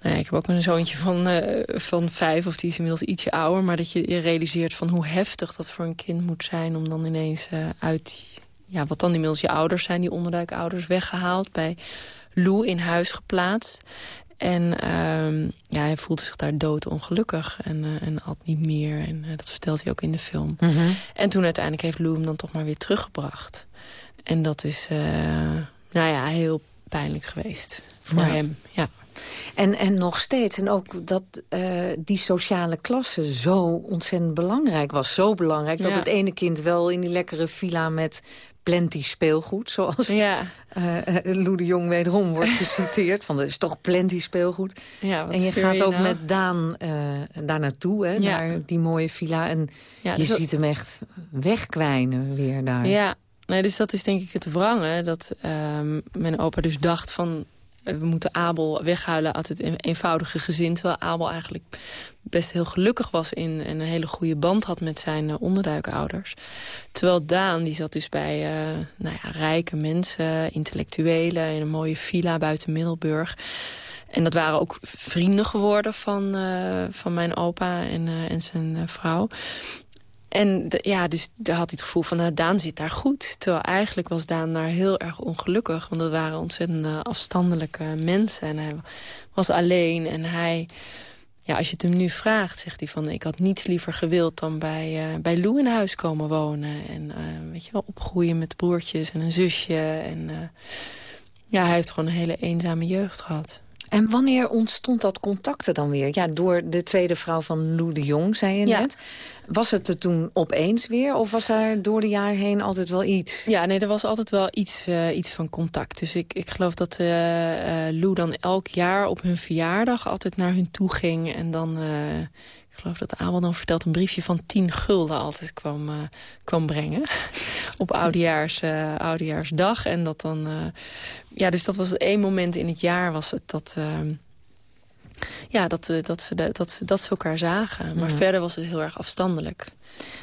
Nou ja, ik heb ook een zoontje van, van vijf, of die is inmiddels ietsje ouder. Maar dat je je realiseert van hoe heftig dat voor een kind moet zijn... om dan ineens uit, ja, wat dan inmiddels je ouders zijn... die onderduikouders weggehaald, bij Lou in huis geplaatst. En ehm, ja, hij voelde zich daar doodongelukkig en, eh, en at niet meer. En eh, dat vertelt hij ook in de film. Mhm. En toen uiteindelijk heeft Lou hem dan toch maar weer teruggebracht. En dat is, eh, nou ja, heel pijnlijk geweest voor hem. Ja. En, en nog steeds. En ook dat uh, die sociale klasse zo ontzettend belangrijk was. Zo belangrijk dat het ene kind wel in die lekkere villa met plenty speelgoed. Zoals ja. uh, Lou de Jong wederom wordt geciteerd. Van, er is toch plenty speelgoed. Ja, en je gaat ook nou? met Daan uh, daar naartoe, hè, naar die mooie villa. En je dus ziet hem echt wegkwijnen weer daar. Ja, nee, dus dat is denk ik het wrangen. Dat uh, mijn opa dus dacht van we moeten Abel weghuilen uit het eenvoudige gezin. Terwijl Abel eigenlijk best heel gelukkig was in, en een hele goede band had met zijn uh, onderduikouders. Terwijl Daan, die zat dus bij uh, nou ja, rijke mensen, intellectuelen... in een mooie villa buiten Middelburg. En dat waren ook vrienden geworden van, uh, van mijn opa en, en zijn vrouw. En ja, dus daar had hij het gevoel van, nou, Daan zit daar goed. Terwijl eigenlijk was Daan daar heel erg ongelukkig. Want dat waren ontzettend afstandelijke mensen. En hij was alleen. En hij, ja, als je het hem nu vraagt, zegt hij van... ik had niets liever gewild dan bij, uh, bij Lou in huis komen wonen. En uh, weet je wel, opgroeien met broertjes en een zusje. En ja, hij heeft gewoon een hele eenzame jeugd gehad. En wanneer ontstond dat contact dan weer? Ja, door de tweede vrouw van Lou de Jong, zei je net. Was het er toen opeens weer? Of was er door de jaren heen altijd wel iets? Ja, nee, er was altijd wel iets, uh, iets van contact. Dus ik, ik geloof dat uh, uh, Lou dan elk jaar op hun verjaardag altijd naar hun toe ging. En dan ik geloof dat Abel dan vertelt een briefje van 10 gulden altijd kwam, uh, kwam brengen. op oudejaars, uh, oudejaarsdag. En dat dan... Uh, ja, dus dat was één moment in het jaar was het dat... Ehm, ja, dat, dat, ze, dat, dat ze elkaar zagen. Maar verder was het heel erg afstandelijk.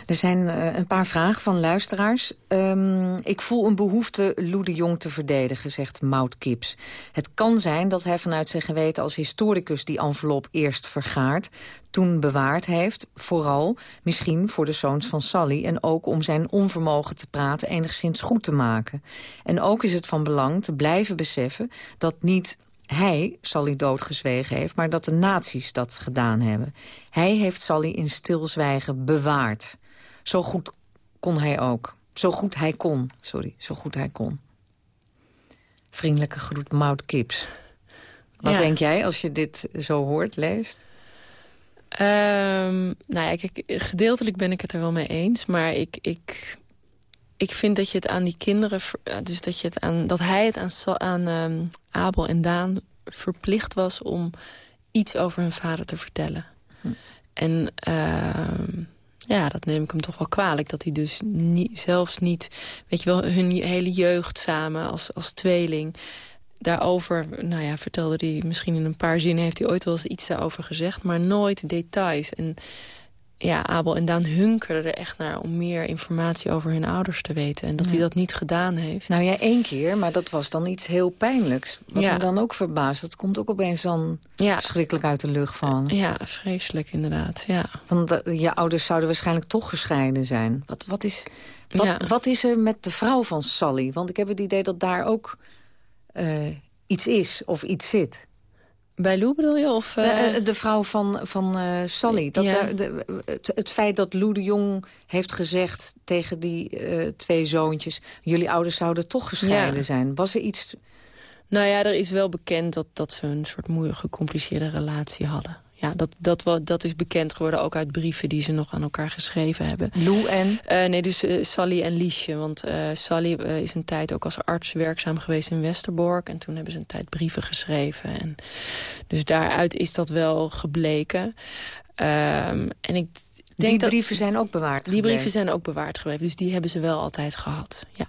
Er zijn uh, een paar vragen van luisteraars. Um, ik voel een behoefte Lou de Jong te verdedigen, zegt Maud Kips. Het kan zijn dat hij vanuit zijn geweten als historicus... die envelop eerst vergaard, toen bewaard heeft. Vooral misschien voor de zoons van Sally... en ook om zijn onvermogen te praten enigszins goed te maken. En ook is het van belang te blijven beseffen... dat niet hij Sally doodgezwegen heeft, maar dat de nazi's dat gedaan hebben. Hij heeft Sally in stilzwijgen bewaard. Zo goed kon hij ook. Zo goed hij kon. Sorry, zo goed hij kon. Vriendelijke groet, Maud Kips. Wat denk jij als je dit zo hoort, leest? Um, nou ja, kijk, gedeeltelijk ben ik het er wel mee eens. Maar ik, ik, ik vind dat je het aan die kinderen... dus dat, je het aan, dat hij het aan, aan ehm, Abel en Daan verplicht was... om iets over hun vader te vertellen. Hm. En uh, ja, dat neem ik hem toch wel kwalijk. Dat hij dus niet, zelfs niet... Weet je wel, hun hele jeugd samen als, als tweeling... Daarover, nou ja, vertelde hij misschien in een paar zinnen... heeft hij ooit wel eens iets daarover gezegd, maar nooit details. En ja, Abel en Daan hunkerden er echt naar om meer informatie over hun ouders te weten. En dat hij dat niet gedaan heeft. Nou ja, één keer, maar dat was dan iets heel pijnlijks. Wat me dan ook verbaast. Dat komt ook opeens dan verschrikkelijk uit de lucht van. Ja, vreselijk inderdaad, ja. Want je ouders zouden waarschijnlijk toch gescheiden zijn. Wat, wat, is, wat, wat is er met de vrouw van Sally? Want ik heb het idee dat daar ook uh, iets is of iets zit. Bij Lou bedoel je? Of, de, eh, eh, de, vrouw van, van uh, Sally. Dat de, het, het, feit dat Lou de Jong heeft gezegd tegen die uh, twee zoontjes... jullie ouders zouden toch gescheiden zijn. Was er iets... Nou ja, er is wel bekend dat, dat ze een soort moeilijke, gecompliceerde relatie hadden ja, dat, dat, dat is bekend geworden ook uit brieven die ze nog aan elkaar geschreven hebben. Lou en? Uh, nee, dus uh, Sally en Liesje. Want uh, Sally is een tijd ook als arts werkzaam geweest in Westerbork. En toen hebben ze een tijd brieven geschreven. En dus daaruit is dat wel gebleken. Um, en ik denk die brieven zijn ook bewaard Die brieven zijn ook bewaard geweest. Dus die hebben ze wel altijd gehad, ja.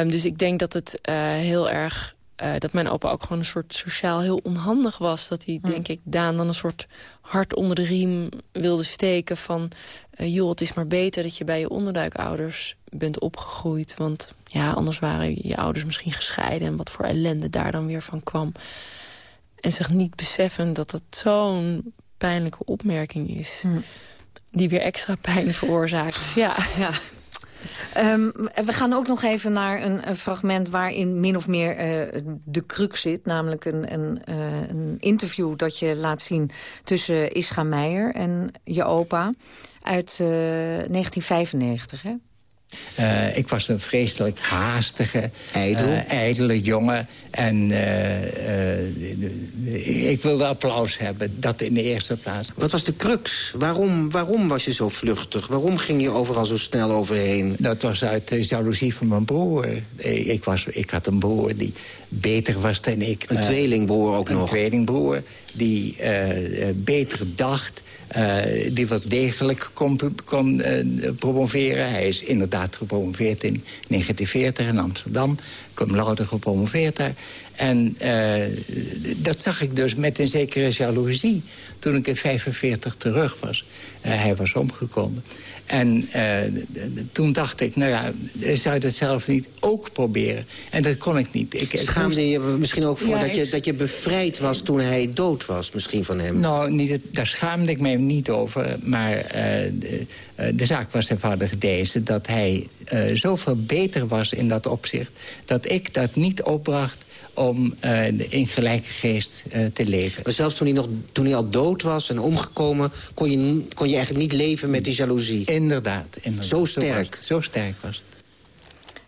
Um, dus ik denk dat het heel erg uh, dat mijn opa ook gewoon een soort sociaal heel onhandig was. Dat hij, hm. denk ik, Daan dan een soort hart onder de riem wilde steken van... Uh, joh, het is maar beter dat je bij je onderduikouders bent opgegroeid. Want ja, anders waren je ouders misschien gescheiden... en wat voor ellende daar dan weer van kwam. En zich niet beseffen dat dat zo'n pijnlijke opmerking is... Hm. die weer extra pijn veroorzaakt. Ja, ja. Um, we gaan ook nog even naar een, fragment waarin min of meer uh, de crux zit. Namelijk een, een, uh, een, interview dat je laat zien tussen Ischa Meijer en je opa. Uit uh, 1995, hè? Uh, ik was een vreselijk haastige, Ijdel. Uh, ijdele jongen. En uh, ik wilde applaus hebben, dat in de eerste plaats. Wat was de crux? Waarom, waarom was je zo vluchtig? Waarom ging je overal zo snel overheen? Dat was uit de jaloezie van mijn broer. Ik, was, ik had een broer die beter was dan ik. Een tweelingbroer ook een nog? Een tweelingbroer die beter dacht uh, die wat degelijk kon, uh, promoveren. Hij is inderdaad gepromoveerd in 1940 in Amsterdam. Cum laude gepromoveerd daar. En uh, dat zag ik dus met een zekere jaloezie toen ik in 45 terug was. hij was omgekomen. En uh, toen dacht ik, nou ja, zou je dat zelf niet ook proberen? En dat kon ik niet. Ik, Schaamde je misschien ook voor ja, dat, je, dat je bevrijd was toen hij dood was, misschien van hem? Nou, niet, daar schaamde ik mij niet over. Maar uh, de, uh, de, zaak was eenvoudig deze, dat hij zoveel beter was in dat opzicht... dat ik dat niet opbracht om uh, in gelijke geest uh, te leven. Maar zelfs toen hij, nog, toen hij al dood was en omgekomen... kon je, kon je eigenlijk niet leven met die jaloezie? Inderdaad. inderdaad. Zo sterk? Zo, zo sterk was het.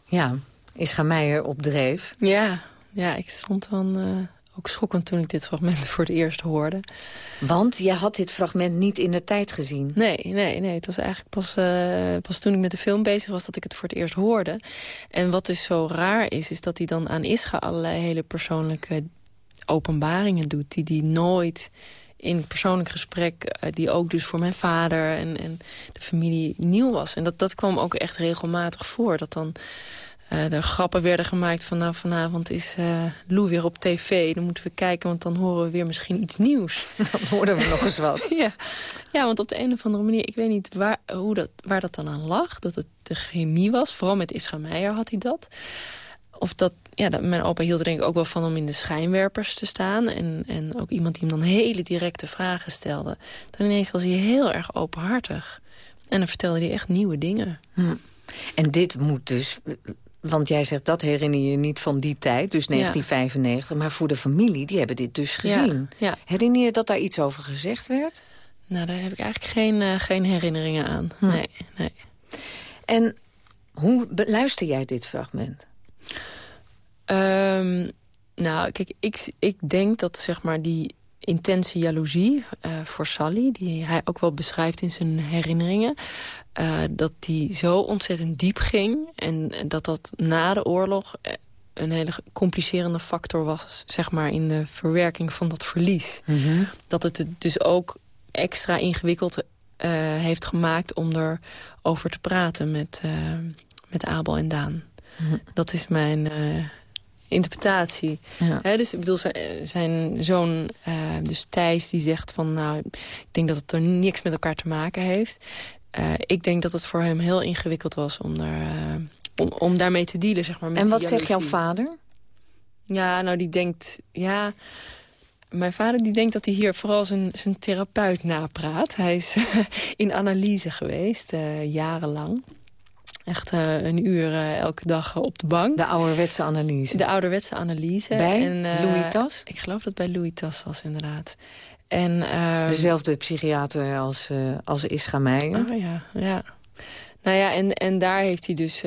Ja, Ischa Meijer op dreef. Ja, ja ik vond dan... Ook schokkend toen ik dit fragment voor het eerst hoorde. Want jij had dit fragment niet in de tijd gezien? Nee, nee, nee. Het was eigenlijk pas, uh, pas toen ik met de film bezig was... dat ik het voor het eerst hoorde. En wat dus zo raar is, is dat hij dan aan Ischa... allerlei hele persoonlijke openbaringen doet... die hij nooit in persoonlijk gesprek... Uh, die ook dus voor mijn vader en, en de familie nieuw was. En dat, dat kwam ook echt regelmatig voor. Dat dan... Uh, er grappen werden gemaakt van nou, vanavond is uh, Lou weer op tv. Dan moeten we kijken, want dan horen we weer misschien iets nieuws. Dan hoorden we nog eens wat. ja. ja, want op de een of andere manier, ik weet niet waar, hoe dat, waar dat dan aan lag. Dat het de chemie was, vooral met Ischa Meijer had hij dat. Of dat, ja, dat, mijn opa hield er denk ik ook wel van om in de schijnwerpers te staan. En, en ook iemand die hem dan hele directe vragen stelde. Dan ineens was hij heel erg openhartig. En dan vertelde hij echt nieuwe dingen. Hm. En dit moet dus want jij zegt, dat herinner je niet van die tijd, dus 1995. Ja. Maar voor de familie, die hebben dit dus gezien. Ja, ja. Herinner je dat daar iets over gezegd werd? Nou, daar heb ik eigenlijk geen, uh, geen herinneringen aan. Hm. Nee, nee. En hoe beluister jij dit fragment? Um, nou, kijk, ik, ik denk dat zeg maar die intense jaloezie uh, voor Sally... die hij ook wel beschrijft in zijn herinneringen... Uh, dat die zo ontzettend diep ging... en dat dat na de oorlog een hele complicerende factor was... zeg maar in de verwerking van dat verlies. Mm -hmm. Dat het dus ook extra ingewikkeld uh, heeft gemaakt... om erover te praten met, met Abel en Daan. Mm -hmm. Dat is mijn interpretatie. Ja. He, dus ik bedoel, zijn zoon, uh, dus Thijs, die zegt van... nou, ik denk dat het er niks met elkaar te maken heeft. Uh, ik denk dat het voor hem heel ingewikkeld was om, daar, uh, om, om daarmee te dealen, zeg maar. Met en wat zegt jouw vader? Ja, nou, die denkt... ja. Mijn vader die denkt dat hij hier vooral zijn, zijn therapeut napraat. Hij is in analyse geweest, jarenlang. Echt uh, een uur uh, elke dag uh, op de bank. De ouderwetse analyse. De ouderwetse analyse. Bij en, Louis Tas? Ik geloof dat bij Louis Tas was, inderdaad. En, ehm, Dezelfde psychiater als, als Ischa Meijer. Oh ja, ja. Nou ja, en, en daar heeft hij dus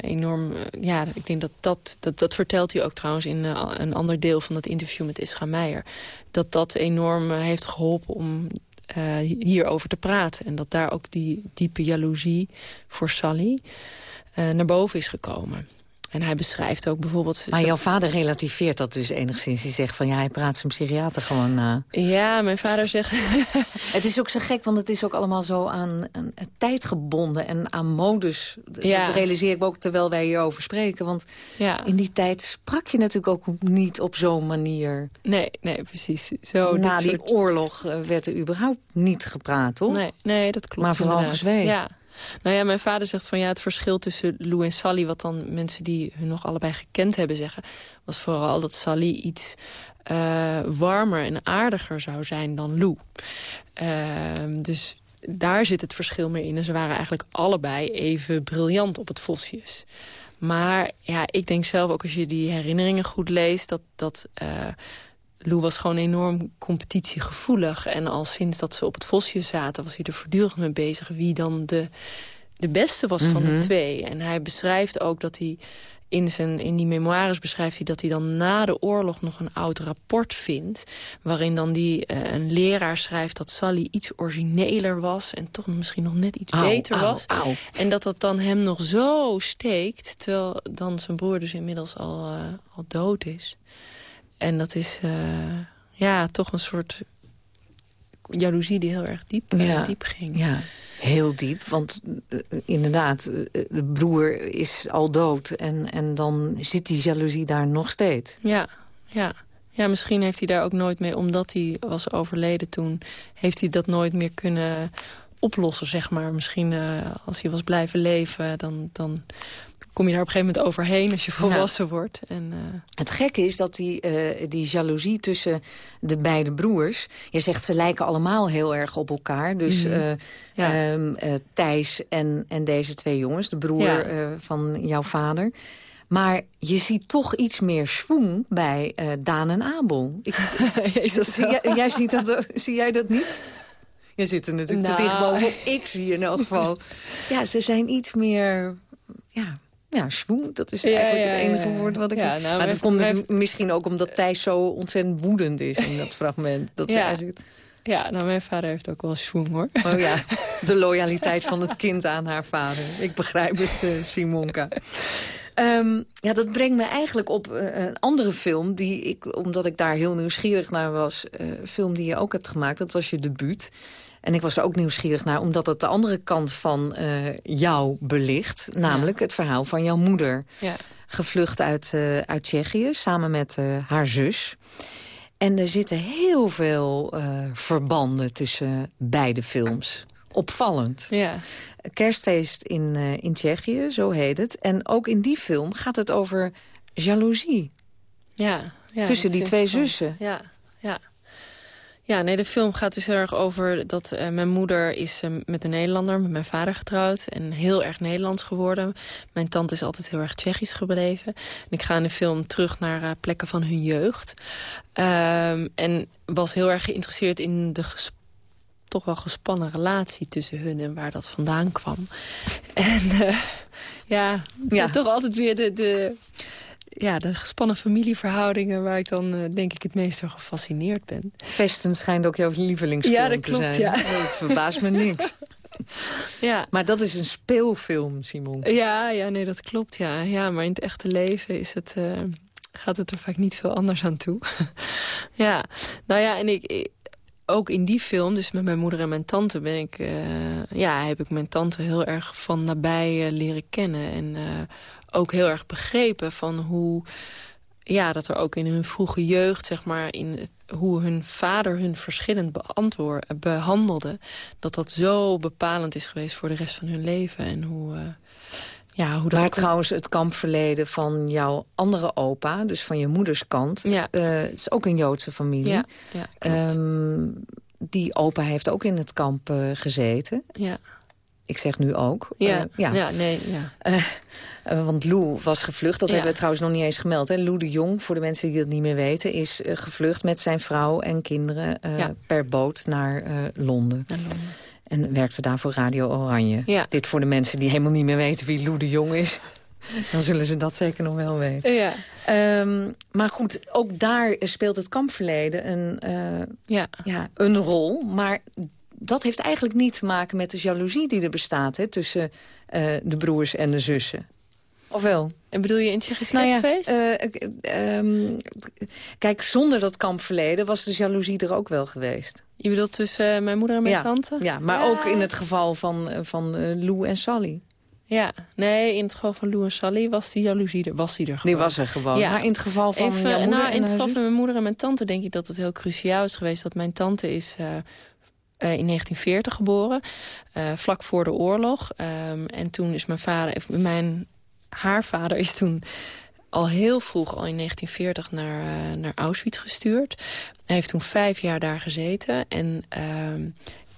enorm... ja, ik denk dat dat, dat... Dat vertelt hij ook trouwens in een ander deel van het interview met Ischa Meijer. Dat dat enorm heeft geholpen om uh, hierover te praten. En dat daar ook die diepe jaloezie voor Sally uh, naar boven is gekomen. En hij beschrijft ook bijvoorbeeld... Maar jouw vader relativeert dat dus enigszins. Die zegt van ja, hij praat zijn psychiater gewoon na. Ja, mijn vader zegt... het is ook zo gek, want het is ook allemaal zo aan, aan tijd gebonden en aan modus. Ja. Dat realiseer ik me ook terwijl wij hierover spreken. Want ja. in die tijd sprak je natuurlijk ook niet op zo'n manier. Nee, nee, precies. Zo, Na die soort... oorlog werd er überhaupt niet gepraat, toch? Nee, nee dat klopt Maar vooral gezwegen. Ja. Nou ja, mijn vader zegt van ja, het verschil tussen Lou en Sally... wat dan mensen die hun nog allebei gekend hebben zeggen... was vooral dat Sally iets uh, warmer en aardiger zou zijn dan Lou. Uh, dus daar zit het verschil meer in. En ze waren eigenlijk allebei even briljant op het Vosjes. Maar ja, ik denk zelf ook als je die herinneringen goed leest... dat, dat uh, Lou was gewoon enorm competitiegevoelig. En al sinds dat ze op het Vosje zaten... was hij er voortdurend mee bezig wie dan de de beste was van de Mhm. twee. En hij beschrijft ook dat hij in, zijn, in die memoires beschrijft hij dat hij dan na de oorlog nog een oud rapport vindt. Waarin dan die, eh, een leraar schrijft dat Sally iets origineler was. En toch misschien nog net iets Au, beter au, was. au. En dat dat dan hem nog zo steekt. Terwijl dan zijn broer dus inmiddels al, eh, al dood is. En dat is eh, ja, toch een soort jaloezie die heel erg diep, eh, Ja. diep ging. Ja, heel diep. Want eh, inderdaad, de broer is al dood. En, en dan zit die jaloezie daar nog steeds. Ja, ja. Ja, misschien heeft hij daar ook nooit mee... omdat hij was overleden toen... heeft hij dat nooit meer kunnen oplossen, zeg maar. Misschien eh, als hij was blijven leven... dan, dan kom je daar op een gegeven moment overheen als je volwassen wordt. En, eh, Het gekke is dat die, eh, die jaloezie tussen de beide broers... je zegt ze lijken allemaal heel erg op elkaar. Dus Mhm. eh, Ja. ehm, eh, Thijs en, en deze twee jongens, de broer Ja. van jouw vader... Maar je ziet toch iets meer schwung bij Daan en Abel. Ik, Is dat zie jij, jij ziet dat, zie jij dat niet? Je zit er natuurlijk Nou. te dicht bovenop. Ik zie in elk geval. Ja, ze zijn iets meer... Ja, ja schwung, dat is eigenlijk ja, het enige ja, woord wat ik... Nou, maar dat komt misschien ook omdat Thijs zo ontzettend woedend is in dat fragment. Dat ze Ja. eigenlijk... ja, nou, mijn vader heeft ook wel schwung, hoor. Oh ja, de loyaliteit van het kind aan haar vader. Ik begrijp het, eh, Simonka. Ehm, ja, dat brengt me eigenlijk op eh, een andere film... Die ik, omdat ik daar heel nieuwsgierig naar was... eh, film die je ook hebt gemaakt, dat was je debuut. En ik was er ook nieuwsgierig naar... omdat het de andere kant van eh, jou belicht. Namelijk het verhaal van jouw moeder. Ja. Gevlucht uit, eh, uit Tsjechië, samen met eh, haar zus. En er zitten heel veel verbanden tussen beide films. Opvallend. Ja. Kerstfeest in, in Tsjechië, zo heet het. En ook in die film gaat het over jaloezie. Ja, ja, Tussen die twee zussen. Ja, ja. Ja, nee, de film gaat dus heel erg over dat eh, mijn moeder is eh, met een Nederlander, met mijn vader getrouwd. En heel erg Nederlands geworden. Mijn tante is altijd heel erg Tsjechisch gebleven. En ik ga in de film terug naar eh, plekken van hun jeugd. Ehm, en was heel erg geïnteresseerd in de toch wel gespannen relatie tussen hun en waar dat vandaan kwam. En eh, ja, het Ja. toch altijd weer de, de, ja, de gespannen familieverhoudingen... waar ik dan eh, denk ik het meest door gefascineerd ben. Vesten schijnt ook jouw lievelingsfilm Ja, dat te klopt, zijn. ja. Oh, het verbaast me niks. Ja. Maar dat is een speelfilm, Simon. Ja, ja, nee, dat klopt, ja. ja maar in het echte leven is het, eh, gaat het er vaak niet veel anders aan toe. ja, nou ja, en ik, ik- ook in die film, dus met mijn moeder en mijn tante... Ben ik, eh, ja, heb ik mijn tante heel erg van nabij eh, leren kennen. En eh, ook heel erg begrepen van hoe... Ja, dat er ook in hun vroege jeugd, zeg maar... in het- hoe hun vader hun verschillend beantwoord, eh, behandelde... dat dat zo bepalend is geweest voor de rest van hun leven. En hoe... eh, ja, hoe dat Maar kon- trouwens, het kampverleden van jouw andere opa, dus van je moeders kant... Ja. eh, het is ook een Joodse familie. Ja. Ehm, die opa heeft ook in het kamp eh, gezeten. Ja. Ik zeg nu ook. Ja, Eh, ja. ja, nee, ja. Eh, want Lou was gevlucht. Dat Ja. hebben we trouwens nog niet eens gemeld. Hè. Lou de Jong, voor de mensen die dat niet meer weten... is eh, gevlucht met zijn vrouw en kinderen eh, Ja. per boot naar Londen. Naar Londen. En werkte daar voor Radio Oranje. Ja. Dit voor de mensen die helemaal niet meer weten wie Lou de Jong is. Dan zullen ze dat zeker nog wel weten. Ja. Ehm, maar goed, ook daar speelt het kampverleden een, Ja. ja, een rol. Maar dat heeft eigenlijk niet te maken met de jaloezie die er bestaat... Hè, tussen de broers en de zussen. Of wel? En bedoel je in Nou ja, ik- ehm, kijk, zonder dat kampverleden was de jaloezie er ook wel geweest. je bedoelt tussen eh, mijn moeder en mijn ja, tante? Ja, maar Ja. ook in het geval van, eh, van Lou en Sally. Ja, nee, in het geval van Lou en Sally was die jaloezie er, was die er gewoon. Die was er gewoon. Ja. Maar in het geval van Even, jouw moeder nou, in het geval van mijn moeder en mijn tante denk ik dat het heel cruciaal is geweest... dat mijn tante is in 1940 geboren, vlak voor de oorlog. Ehm, en toen is mijn vader, mijn, haar vader is toen al heel vroeg, al in 1940, naar, eh, naar Auschwitz gestuurd. Hij heeft toen vijf jaar daar gezeten en... ehm,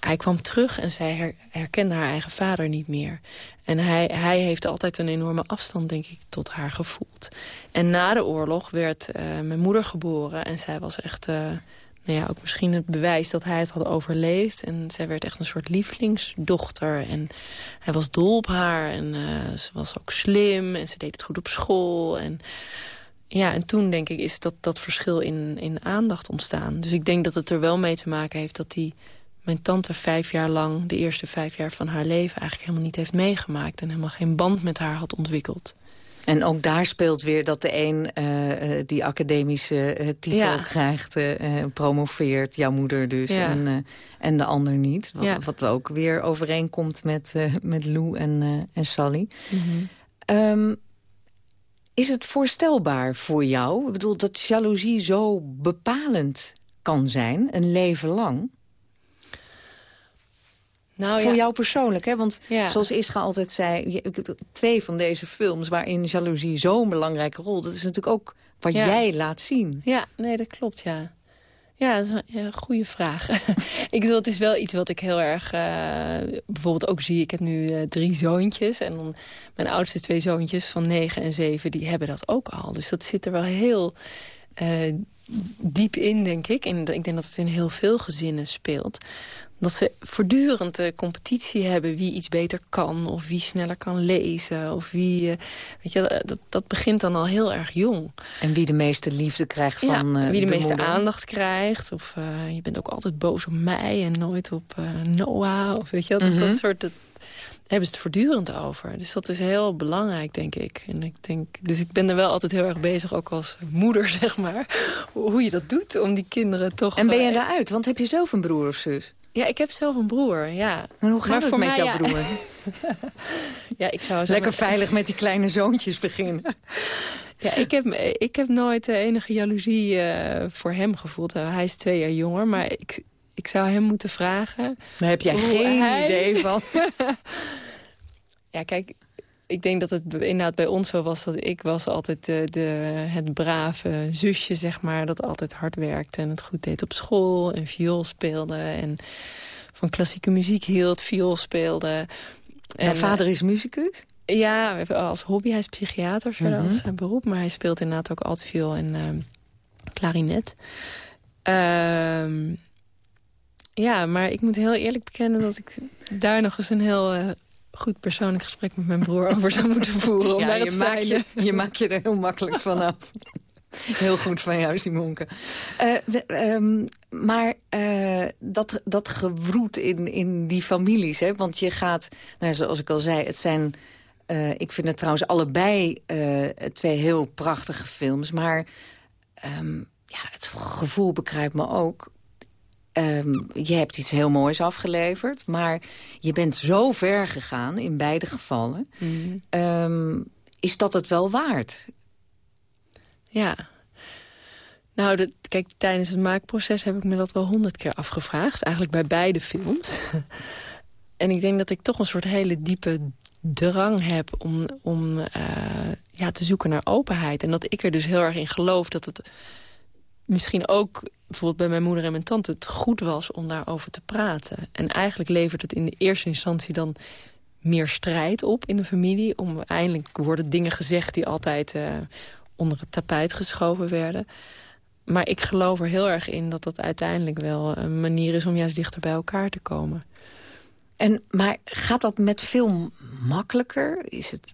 hij kwam terug en zij her- herkende haar eigen vader niet meer. En hij, hij heeft altijd een enorme afstand, denk ik, tot haar gevoeld. En na de oorlog werd eh, mijn moeder geboren. En zij was echt... eh, nou ja, ook misschien het bewijs dat hij het had overleefd. En zij werd echt een soort lievelingsdochter. En hij was dol op haar. En uh, ze was ook slim. En ze deed het goed op school. En ja, en toen denk ik is dat, dat verschil in, in aandacht ontstaan. Dus ik denk dat het er wel mee te maken heeft dat die, mijn tante vijf jaar lang... de eerste vijf jaar van haar leven eigenlijk helemaal niet heeft meegemaakt... en helemaal geen band met haar had ontwikkeld. En ook daar speelt weer dat de een uh, die academische uh, titel ja. krijgt, uh, promoveert, jouw moeder dus, ja. en, en de ander niet. Wat, ja. wat, ook weer overeenkomt met, met Lou en, en Sally. Mm -hmm. um, is het voorstelbaar voor jou? Ik bedoel, dat jaloezie zo bepalend kan zijn, een leven lang? Nou, voor ja. jou persoonlijk, hè? Want ja. zoals Ischa altijd zei... twee van deze films waarin jaloezie zo'n belangrijke rol... dat is natuurlijk ook wat ja. jij laat zien. Ja, nee, dat klopt, ja. Ja, dat is een ja, goede vraag. ik bedoel, het is wel iets wat ik heel erg... Uh, bijvoorbeeld ook zie, ik heb nu uh, drie zoontjes... en dan mijn oudste twee zoontjes van negen en zeven... die hebben dat ook al. Dus dat zit er wel heel uh, diep in, denk ik. En ik denk dat het in heel veel gezinnen speelt dat ze voortdurend de competitie hebben wie iets beter kan... of wie sneller kan lezen. Of wie, uh, weet je, dat, dat begint dan al heel erg jong. En wie de meeste liefde krijgt van uh, wie de, de meeste moeder. aandacht krijgt. Of uh, je bent ook altijd boos op mij en nooit op Noah. Of weet je, dat, mm -hmm. dat soort... Dat, hebben ze het voortdurend over. Dus dat is heel belangrijk, denk ik. En ik denk, dus ik ben er wel altijd heel erg bezig, ook als moeder, zeg maar... hoe je dat doet om die kinderen toch... En ben je daaruit? Want heb je zelf een broer of zus? Ja, ik heb zelf een broer, ja. En hoe gaat maar het voor met mij, jouw ja. broer? ja, ik zou Lekker veilig met die kleine zoontjes beginnen. ja, ik heb, ik heb nooit de enige jaloezie uh, voor hem gevoeld. Uh, hij is twee jaar jonger, maar ik, ik zou hem moeten vragen... Daar heb jij geen hij... idee van. ja, kijk, ik denk dat het inderdaad bij ons zo was... dat ik was altijd de, de, het brave zusje, zeg maar... dat altijd hard werkte en het goed deed op school... en viool speelde en van klassieke muziek hield, viool speelde. En vader is muzikus? Ja, als hobby. Hij is psychiater verder mm -hmm. als zijn beroep. Maar hij speelt inderdaad ook altviool en uh, klarinet. Uh, ja, maar ik moet heel eerlijk bekennen... dat ik daar nog eens een heel... Uh, goed persoonlijk gesprek met mijn broer over zou moeten voeren. Om ja, daar je, het maakt je, je maakt je er heel makkelijk vanaf. Heel goed van jou, Simonke. Uh, de, um, maar uh, dat, dat gewroet in, in die families, hè? want je gaat, nou, zoals ik al zei, het zijn... Uh, ik vind het trouwens allebei twee heel prachtige films. Maar um, ja, het gevoel begrijpt me ook. Um, je hebt iets heel moois afgeleverd, maar je bent zo ver gegaan in beide gevallen. Mm -hmm. is dat het wel waard? Ja. Nou, kijk, tijdens het maakproces heb ik me dat wel honderd keer afgevraagd. Eigenlijk bij beide films. en ik denk dat ik toch een soort hele diepe drang heb om, om uh, ja, te zoeken naar openheid. En dat ik er dus heel erg in geloof dat het misschien ook... bijvoorbeeld bij mijn moeder en mijn tante het goed was om daarover te praten. En eigenlijk levert het in de eerste instantie dan meer strijd op in de familie. Om eindelijk worden dingen gezegd die altijd... Uh, onder het tapijt geschoven werden. Maar ik geloof er heel erg in dat dat uiteindelijk wel een manier is... om juist dichter bij elkaar te komen. En, maar gaat dat met film makkelijker? Is het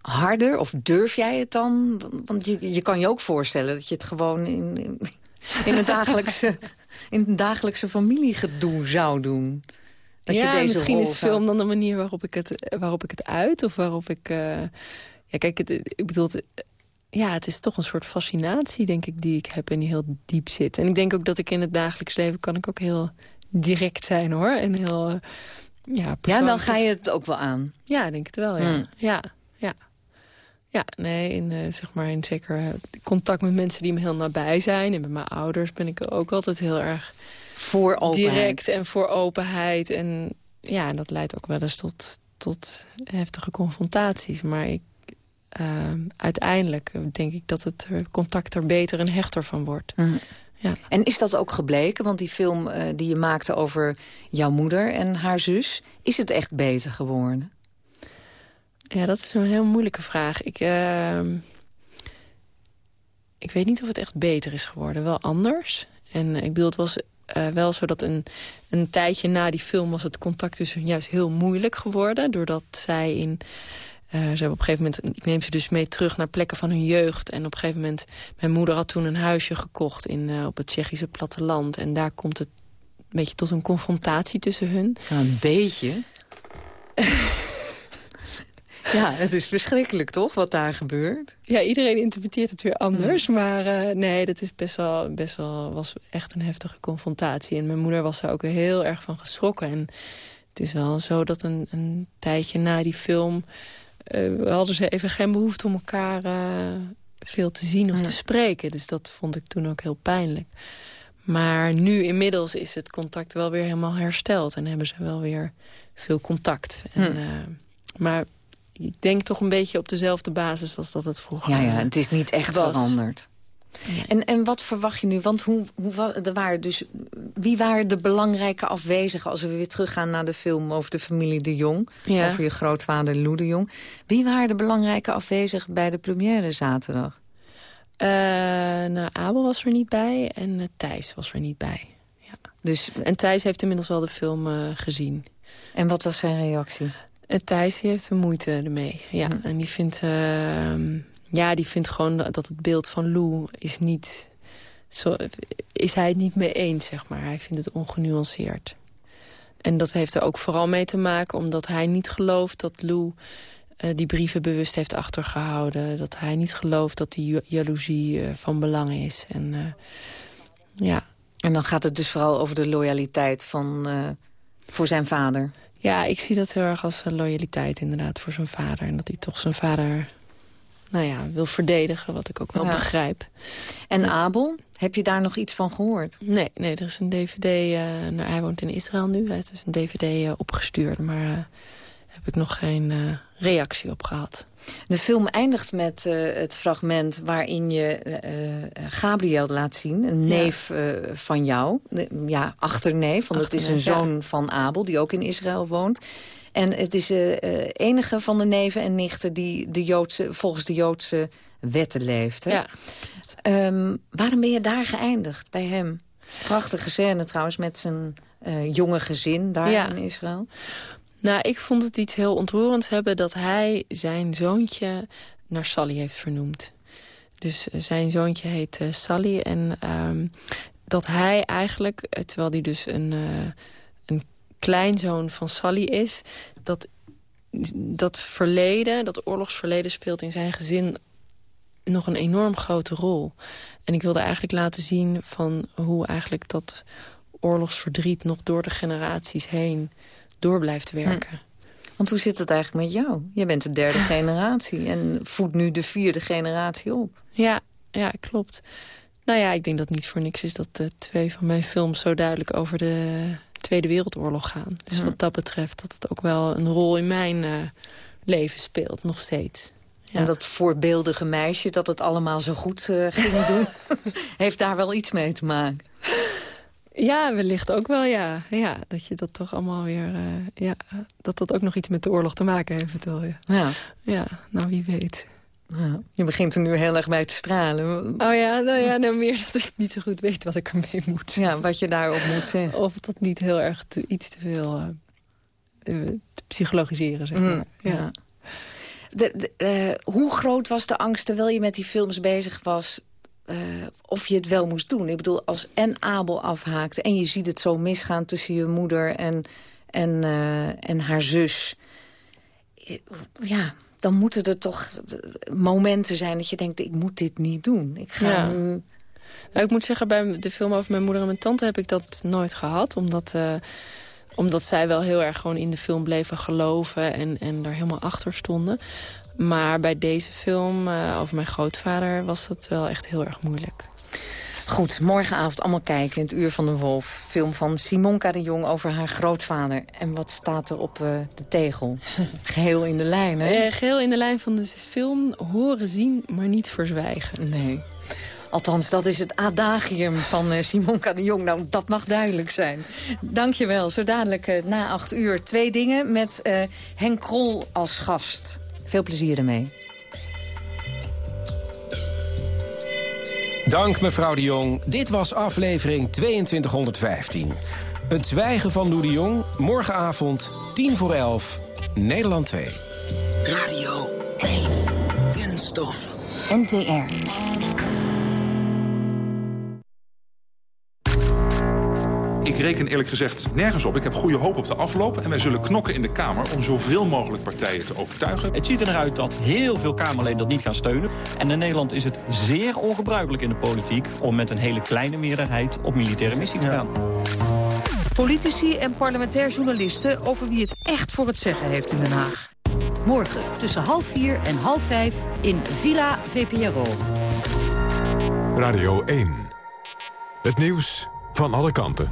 harder? Of durf jij het dan? Want je, je kan je ook voorstellen dat je het gewoon in, in, in het dagelijkse, in het dagelijkse familiegedoe zou doen. Dat ja, je deze misschien is film dan de manier waarop ik het, waarop ik het uit. Of waarop ik... Uh, ja, kijk, het, ik bedoel... Het, ja, het is toch een soort fascinatie, denk ik, die ik heb en die heel diep zit. En ik denk ook dat ik in het dagelijks leven kan ik ook heel direct zijn, hoor. En heel, uh, ja, ja, dan ga je het ook wel aan. Ja, denk het wel, ja. Hmm. Ja, ja. Nee, in, uh, zeg maar in zeker uh, contact met mensen die me heel nabij zijn. En met mijn ouders ben ik ook altijd heel erg voor openheid. direct en voor openheid. En ja, dat leidt ook wel eens tot, tot heftige confrontaties. Maar ik uh, uiteindelijk denk ik dat het contact er beter en hechter van wordt. Mm. Ja. En is dat ook gebleken? Want die film uh, die je maakte over jouw moeder en haar zus... is het echt beter geworden? Ja, dat is een heel moeilijke vraag. Ik, uh, ik weet niet of het echt beter is geworden. Wel anders. En ik bedoel, het was wel zo dat een, een tijdje na die film... was het contact tussen hun juist heel moeilijk geworden. Doordat zij in... ze hebben op een gegeven moment, ik neem ze dus mee terug naar plekken van hun jeugd. En op een gegeven moment, mijn moeder had toen een huisje gekocht in, op het Tsjechische platteland. En daar komt het een beetje tot een confrontatie tussen hun. een beetje? Ja, het is verschrikkelijk toch, wat daar gebeurt? Ja, iedereen interpreteert het weer anders. Maar uh, nee, dat is best wel, best wel, was echt een heftige confrontatie. En mijn moeder was daar ook heel erg van geschrokken. En het is wel zo dat een, een tijdje na die film... Uh, hadden ze even geen behoefte om elkaar uh, veel te zien of te spreken. Dus dat vond ik toen ook heel pijnlijk. Maar nu inmiddels is het contact wel weer helemaal hersteld. En hebben ze wel weer veel contact. En, hm. maar ik denk toch een beetje op dezelfde basis als dat het vroeger Ja, ja het is niet echt veranderd. En, en wat verwacht je nu? Want hoe, hoe, er waren dus, wie waren de belangrijke afwezigen... als we weer teruggaan naar de film over de familie de Jong... over je grootvader Lou de Jong. Wie waren de belangrijke afwezigen bij de première zaterdag? Uh, nou, Abel was er niet bij en uh, Thijs was er niet bij. Ja. Dus, en Thijs heeft inmiddels wel de film uh, gezien. En wat was zijn reactie? Thijs heeft er moeite ermee. Ja, hm. en die vindt, uh, ja, die vindt gewoon dat het beeld van Lou is niet... Zo, is hij het niet mee eens, zeg maar. Hij vindt het ongenuanceerd. En dat heeft er ook vooral mee te maken... omdat hij niet gelooft dat Lou uh, die brieven bewust heeft achtergehouden. Dat hij niet gelooft dat die jaloezie uh, van belang is. En, uh, ja. en dan gaat het dus vooral over de loyaliteit van, voor zijn vader. Ja, ik zie dat heel erg als loyaliteit inderdaad voor zijn vader. En dat hij toch zijn vader nou ja, wil verdedigen, wat ik ook wel begrijp. En Abel, heb je daar nog iets van gehoord? Nee, nee er is een dvd, uh, nou, hij woont in Israël nu, hij is dus een dvd uh, opgestuurd. Maar uh, heb ik nog geen reactie op gehad. De film eindigt met uh, het fragment waarin je uh, Gabriel laat zien. Een neef ja. van jou. Ja, achterneef, want het is een zoon ja. van Abel die ook in Israël woont. En het is de enige van de neven en nichten die de Joodse, volgens de Joodse wetten leeft. Hè? Ja. Um, waarom ben je daar geëindigd, bij hem? Prachtige scène trouwens met zijn jonge gezin daar ja. in Israël. Nou, ik vond het iets heel ontroerends hebben dat hij zijn zoontje naar Sally heeft vernoemd. Dus uh, zijn zoontje heet uh, Sally en um, dat hij eigenlijk, uh, terwijl hij dus een, een kleinzoon van Sally is... dat dat verleden, dat oorlogsverleden speelt in zijn gezin nog een enorm grote rol. En ik wilde eigenlijk laten zien van hoe eigenlijk dat oorlogsverdriet nog door de generaties heen door blijft werken. Hm. Want hoe zit het eigenlijk met jou? Je bent de derde generatie en voedt nu de vierde generatie op. Ja, ja, klopt. Nou ja, ik denk dat niet voor niks is dat de twee van mijn films zo duidelijk over de Tweede Wereldoorlog gaan. Dus hm. wat dat betreft dat het ook wel een rol in mijn uh, leven speelt, nog steeds. Ja. En dat voorbeeldige meisje dat het allemaal zo goed uh, ging doen... heeft daar wel iets mee te maken. Ja, wellicht ook wel, ja. ja dat je dat toch allemaal weer... Uh, ja, dat dat ook nog iets met de oorlog te maken heeft, eventueel. Ja, ja. ja nou, wie weet. Ja, je begint er nu heel erg bij te stralen. Oh ja, nou ja, nou meer dat ik niet zo goed weet wat ik ermee moet. Ja, wat je daarop moet zeggen. Of dat niet heel erg te, iets te veel uh, te psychologiseren, zeg maar. Mm, ja. ja. De, de, uh, hoe groot was de angst terwijl je met die films bezig was... Uh, of je het wel moest doen. Ik bedoel, als en Abel afhaakte... en je ziet het zo misgaan tussen je moeder en, en, uh, en haar zus... Ja, dan moeten er toch momenten zijn dat je denkt... ik moet dit niet doen. Ik ga ja. nu... Nou, ik moet zeggen, bij de film over mijn moeder en mijn tante heb ik dat nooit gehad. Omdat, uh, omdat zij wel heel erg gewoon in de film bleven geloven en, en daar helemaal achter stonden. Maar bij deze film uh, over mijn grootvader was dat wel echt heel erg moeilijk. Goed, morgenavond allemaal kijken in het Uur van de Wolf. Film van Simonka de Jong over haar grootvader. En wat staat er op uh, de tegel? Geheel in de lijn, hè? Uh, geheel in de lijn van de film horen zien, maar niet verzwijgen. Nee. Althans, dat is het adagium van uh, Simonka de Jong. Nou, dat mag duidelijk zijn. Dankjewel. Zo dadelijk na acht uur twee dingen met Henk Krol als gast. Veel plezier ermee. Dank mevrouw de Jong. Dit was aflevering 2215. Het zwijgen van Lou de Jong, morgenavond 10 voor 11, Nederland 2. Radio 1. Kunststof. NTR. Ik reken eerlijk gezegd nergens op. Ik heb goede hoop op de afloop. En wij zullen knokken in de Kamer om zoveel mogelijk partijen te overtuigen. Het ziet er naar uit dat heel veel Kamerleden dat niet gaan steunen. En in Nederland is het zeer ongebruikelijk in de politiek... om met een hele kleine meerderheid op militaire missie te gaan. Politici en parlementair journalisten over wie het echt voor het zeggen heeft in Den Haag. Morgen tussen half vier en half vijf in Villa VPRO. Radio 1. Het nieuws van alle kanten.